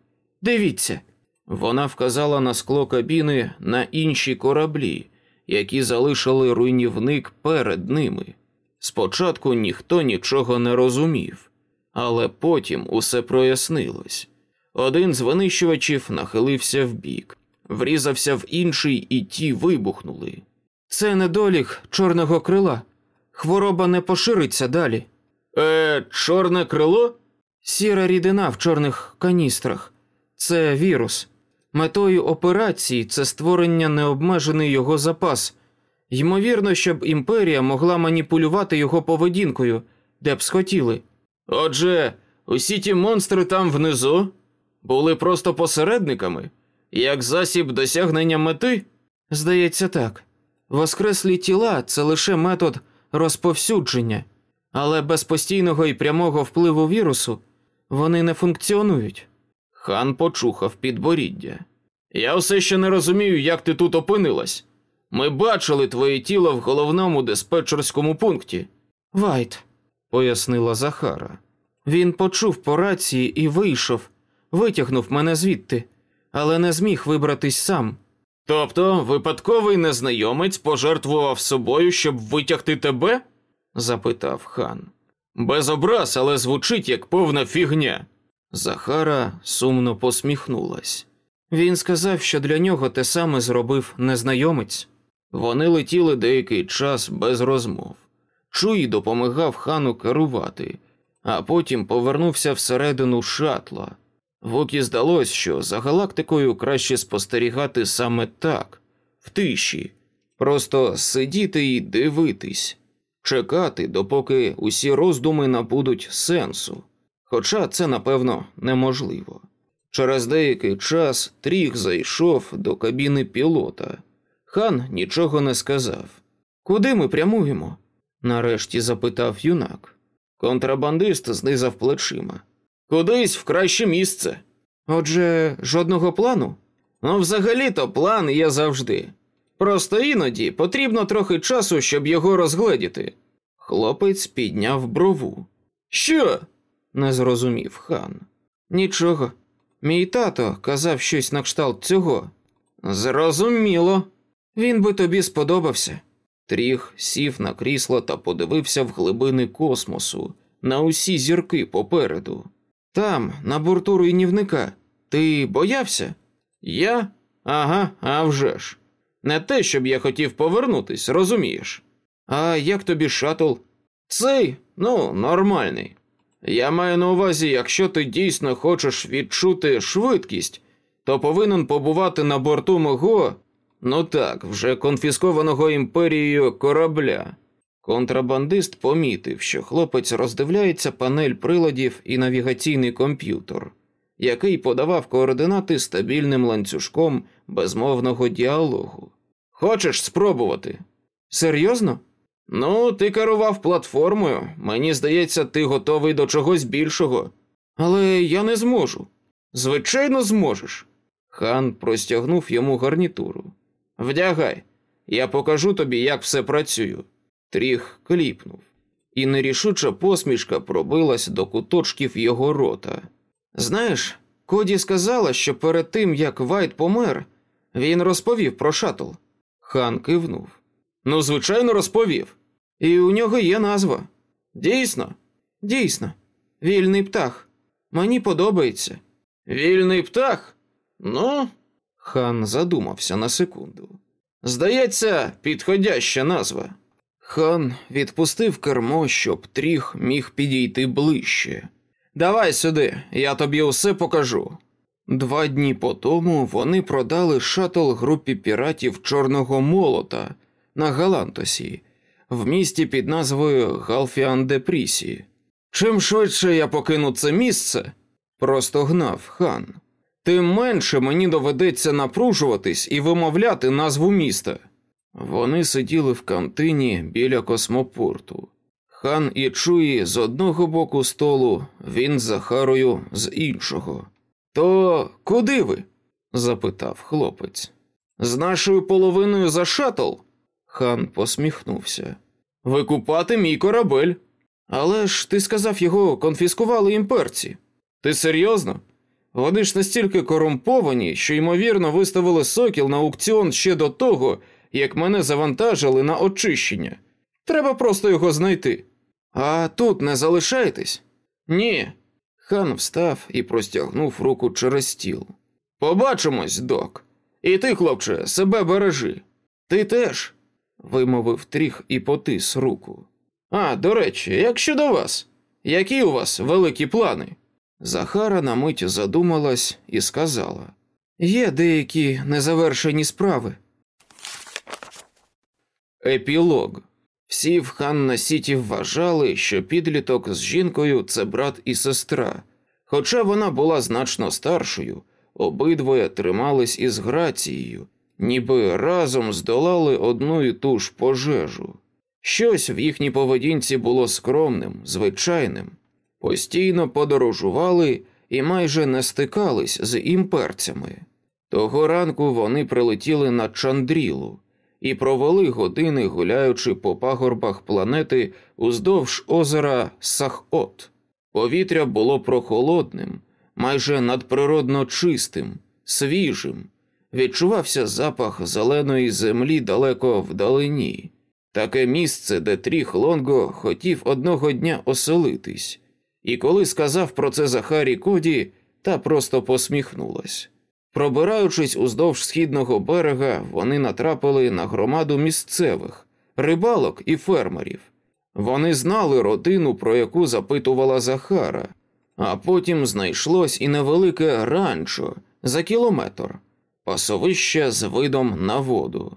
S1: Дивіться. Вона вказала на скло кабіни на інші кораблі, які залишили руйнівник перед ними. Спочатку ніхто нічого не розумів, але потім усе прояснилось. Один з винищувачів нахилився вбік, врізався в інший, і ті вибухнули. Це недолік чорного крила. Хвороба не пошириться далі. Е, чорне крило? Сіра рідина в чорних каністрах. Це вірус. Метою операції це створення необмежений його запас. Ймовірно, щоб імперія могла маніпулювати його поведінкою, де б схотіли. Отже, усі ті монстри там внизу були просто посередниками, як засіб досягнення мети? Здається, так. Воскреслі тіла це лише метод розповсюдження, але без постійного і прямого впливу вірусу вони не функціонують. Хан почухав підборіддя. Я все ще не розумію, як ти тут опинилась. Ми бачили твоє тіло в головному диспетчерському пункті. Вайт, пояснила Захара. Він почув по рації і вийшов, витягнув мене звідти, але не зміг вибратись сам. Тобто випадковий незнайомець пожертвував собою, щоб витягти тебе? запитав хан. Без образ, але звучить як повна фігня. Захара сумно посміхнулась. Він сказав, що для нього те саме зробив незнайомець. Вони летіли деякий час без розмов. Чуй допомагав хану керувати, а потім повернувся всередину шатла. Вокі здалось, що за галактикою краще спостерігати саме так, в тиші, просто сидіти і дивитись, чекати, допоки усі роздуми набудуть сенсу. Хоча це, напевно, неможливо. Через деякий час тріх зайшов до кабіни пілота. Хан нічого не сказав. Куди ми прямуємо? нарешті запитав юнак. Контрабандист знизав плечима. Кудись в краще місце. Отже, жодного плану? Ну, взагалі-то план є завжди. Просто іноді потрібно трохи часу, щоб його розгледіти. Хлопець підняв брову. Що? не зрозумів хан. Нічого. Мій тато казав щось на кшталт цього. Зрозуміло. Він би тобі сподобався. Тріх сів на крісло та подивився в глибини космосу, на усі зірки попереду. Там, на борту руйнівника, ти боявся? Я? Ага, а вже ж. Не те, щоб я хотів повернутись, розумієш? А як тобі шатл? Цей, ну, нормальний. Я маю на увазі, якщо ти дійсно хочеш відчути швидкість, то повинен побувати на борту мого Ну так, вже конфіскованого імперією корабля. Контрабандист помітив, що хлопець роздивляється панель приладів і навігаційний комп'ютер, який подавав координати стабільним ланцюжком безмовного діалогу. Хочеш спробувати? Серйозно? Ну, ти керував платформою. Мені здається, ти готовий до чогось більшого. Але я не зможу. Звичайно, зможеш. Хан простягнув йому гарнітуру. Вдягай, я покажу тобі, як все працює. Тріг кліпнув, і нерішуча посмішка пробилась до куточків його рота. Знаєш, Коді сказала, що перед тим, як Вайт помер, він розповів про шатл. Хан кивнув. Ну, звичайно, розповів. І у нього є назва. Дійсно, дійсно, вільний птах. Мені подобається. Вільний птах? Ну, хан задумався на секунду. Здається, підходяща назва. Хан відпустив кермо, щоб Тріг міг підійти ближче. Давай сюди, я тобі усе покажу. Два дні по тому вони продали шатл групі піратів Чорного молота на Галантосі, в місті під назвою Галфіан де Прісі. Чим швидше я покину це місце, просто гнав хан, тим менше мені доведеться напружуватись і вимовляти назву міста. Вони сиділи в кантині біля космопорту. Хан і Чуї з одного боку столу, він з Захарою з іншого. То куди ви? запитав хлопець. З нашою половиною за шатл? Хан посміхнувся. Викупати мій корабель. Але ж ти сказав, його конфіскували імперці. Ти серйозно? Вони ж настільки корумповані, що, ймовірно, виставили сокіл на аукціон ще до того, як мене завантажили на очищення. Треба просто його знайти. А тут не залишайтесь? Ні. Хан встав і простягнув руку через стіл. Побачимось, док. І ти, хлопче, себе бережи. Ти теж, вимовив тріх і потис руку. А, до речі, як щодо вас, які у вас великі плани? Захара на мить задумалась і сказала: Є деякі незавершені справи. Епілог. Всі в Ханна Сіті вважали, що підліток з жінкою це брат і сестра. Хоча вона була значно старшою, обидвоє тримались із грацією, ніби разом здолали одну і ту ж пожежу. Щось в їхній поведінці було скромним, звичайним, постійно подорожували і майже не стикались з імперцями. Того ранку вони прилетіли на Чандрілу і провели години, гуляючи по пагорбах планети уздовж озера Сахот. Повітря було прохолодним, майже надприродно чистим, свіжим. Відчувався запах зеленої землі далеко вдалині, таке місце, де Тріх Лонго хотів одного дня оселитись, і коли сказав про це Захарі Коді, та просто посміхнулась. Пробираючись уздовж східного берега, вони натрапили на громаду місцевих рибалок і фермерів. Вони знали родину, про яку запитувала Захара, а потім знайшлось і невелике ранчо за кілометр, пасовище з видом на воду.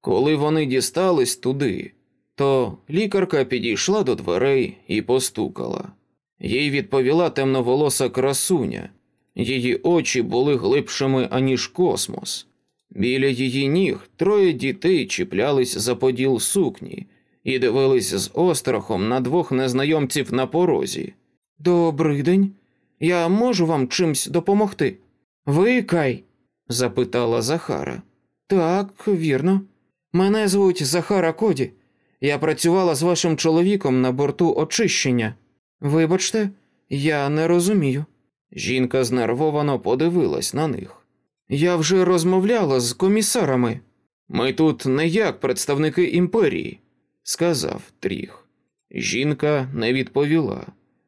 S1: Коли вони дістались туди, то лікарка підійшла до дверей і постукала. Їй відповіла темноволоса красуня. Її очі були глибшими, аніж космос. Біля її ніг троє дітей чіплялись за поділ сукні і дивились з острахом на двох незнайомців на порозі. «Добрий день. Я можу вам чимсь допомогти? Ви Кай?» – запитала Захара. Так, вірно. Мене звуть Захара Коді. Я працювала з вашим чоловіком на борту очищення. Вибачте, я не розумію. Жінка знервовано подивилась на них. Я вже розмовляла з комісарами. Ми тут не як представники імперії, сказав Тріх. Жінка не відповіла,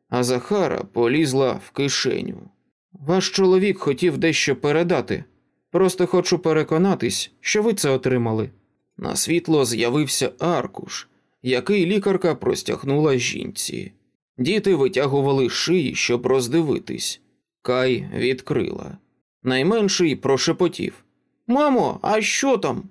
S1: а Захара полізла в кишеню. Ваш чоловік хотів дещо передати. Просто хочу переконатись, що ви це отримали. На світло з'явився аркуш, який лікарка простягнула жінці. Діти витягували шиї, щоб роздивитись. Кай відкрила. Найменший прошепотів Мамо, а що там?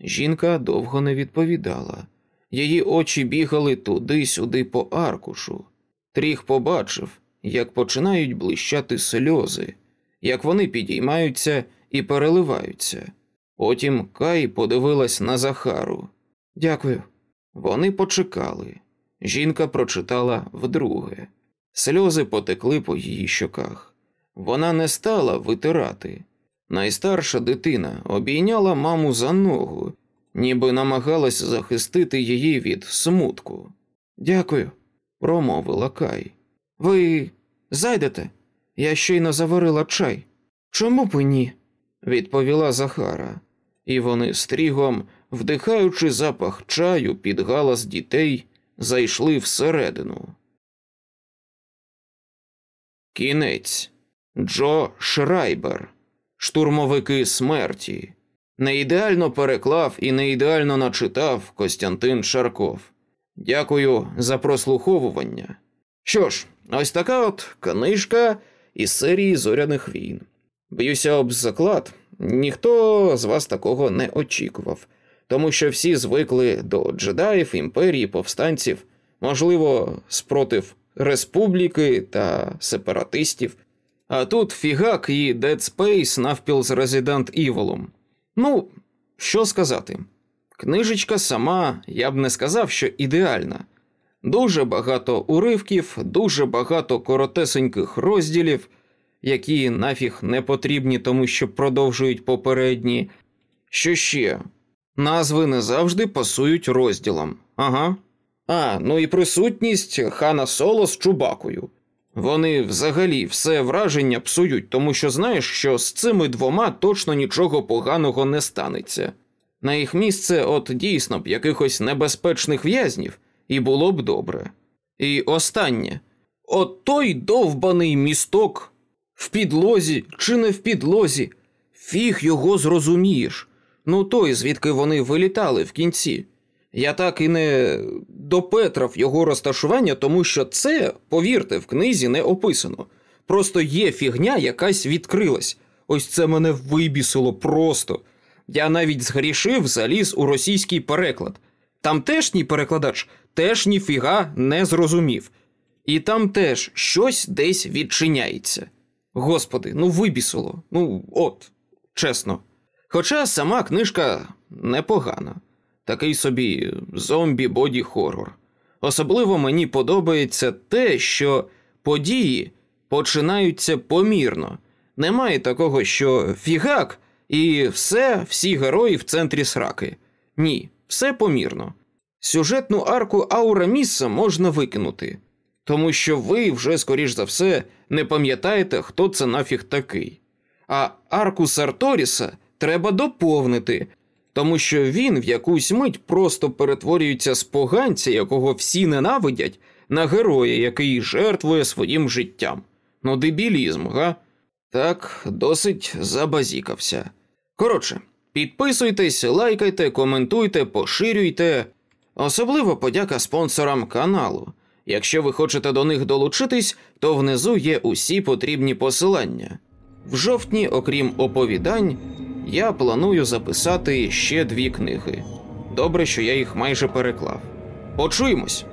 S1: Жінка довго не відповідала. Її очі бігали туди-сюди по аркушу. Тріх побачив, як починають блищати сльози, як вони підіймаються і переливаються. Потім Кай подивилась на Захару. Дякую. Вони почекали. Жінка прочитала вдруге. Сльози потекли по її щоках. Вона не стала витирати. Найстарша дитина обійняла маму за ногу, ніби намагалась захистити її від смутку. Дякую, промовила Кай. Ви зайдете? Я щойно заварила чай. Чому б ні? відповіла Захара, і вони стрігом, вдихаючи запах чаю під галас дітей, зайшли всередину. Кінець Джо Шрайбер. Штурмовики смерті. Не ідеально переклав і не ідеально начитав Костянтин Шарков. Дякую за прослуховування. Що ж, ось така от книжка із серії зоряних війн. Б'юся об заклад, ніхто з вас такого не очікував, тому що всі звикли до джедаїв, імперії, повстанців, можливо, спротив республіки та сепаратистів. А тут фігак і Dead Space навпіл з Resident Evil. Ну, що сказати, книжечка сама, я б не сказав, що ідеальна. Дуже багато уривків, дуже багато коротесеньких розділів, які нафіг не потрібні, тому що продовжують попередні. Що ще? Назви не завжди пасують розділам. Ага. А, ну і присутність Хана Соло з Чубакою. Вони взагалі все враження псують, тому що знаєш, що з цими двома точно нічого поганого не станеться. На їх місце, от дійсно б якихось небезпечних в'язнів, і було б добре. І останнє от той довбаний місток в підлозі чи не в підлозі, фіг його зрозумієш. Ну той, звідки вони вилітали в кінці. Я так і не допетрав його розташування, тому що це, повірте, в книзі не описано. Просто є фігня, якась відкрилась. Ось це мене вибісило просто. Я навіть згрішив, заліз у російський переклад. Тамтешній перекладач теж ніфіга не зрозумів. І там теж щось десь відчиняється. Господи, ну вибісило. Ну, от, чесно. Хоча сама книжка непогана такий собі зомбі боді хоррор. Особливо мені подобається те, що події починаються помірно. Немає такого, що фігак, і все, всі герої в центрі сраки. Ні, все помірно. Сюжетну арку Аура Місса можна викинути, тому що ви вже, скоріш за все, не пам'ятаєте, хто це нафіг такий. А арку Сарторіса треба доповнити, тому що він в якусь мить просто перетворюється з поганця, якого всі ненавидять, на героя, який жертвує своїм життям. Ну, дебілізм, га? Так, досить забазікався. Коротше, підписуйтесь, лайкайте, коментуйте, поширюйте. Особливо подяка спонсорам каналу. Якщо ви хочете до них долучитись, то внизу є усі потрібні посилання. В жовтні, окрім оповідань, я планую записати ще дві книги. Добре, що я їх майже переклав. Почуємось!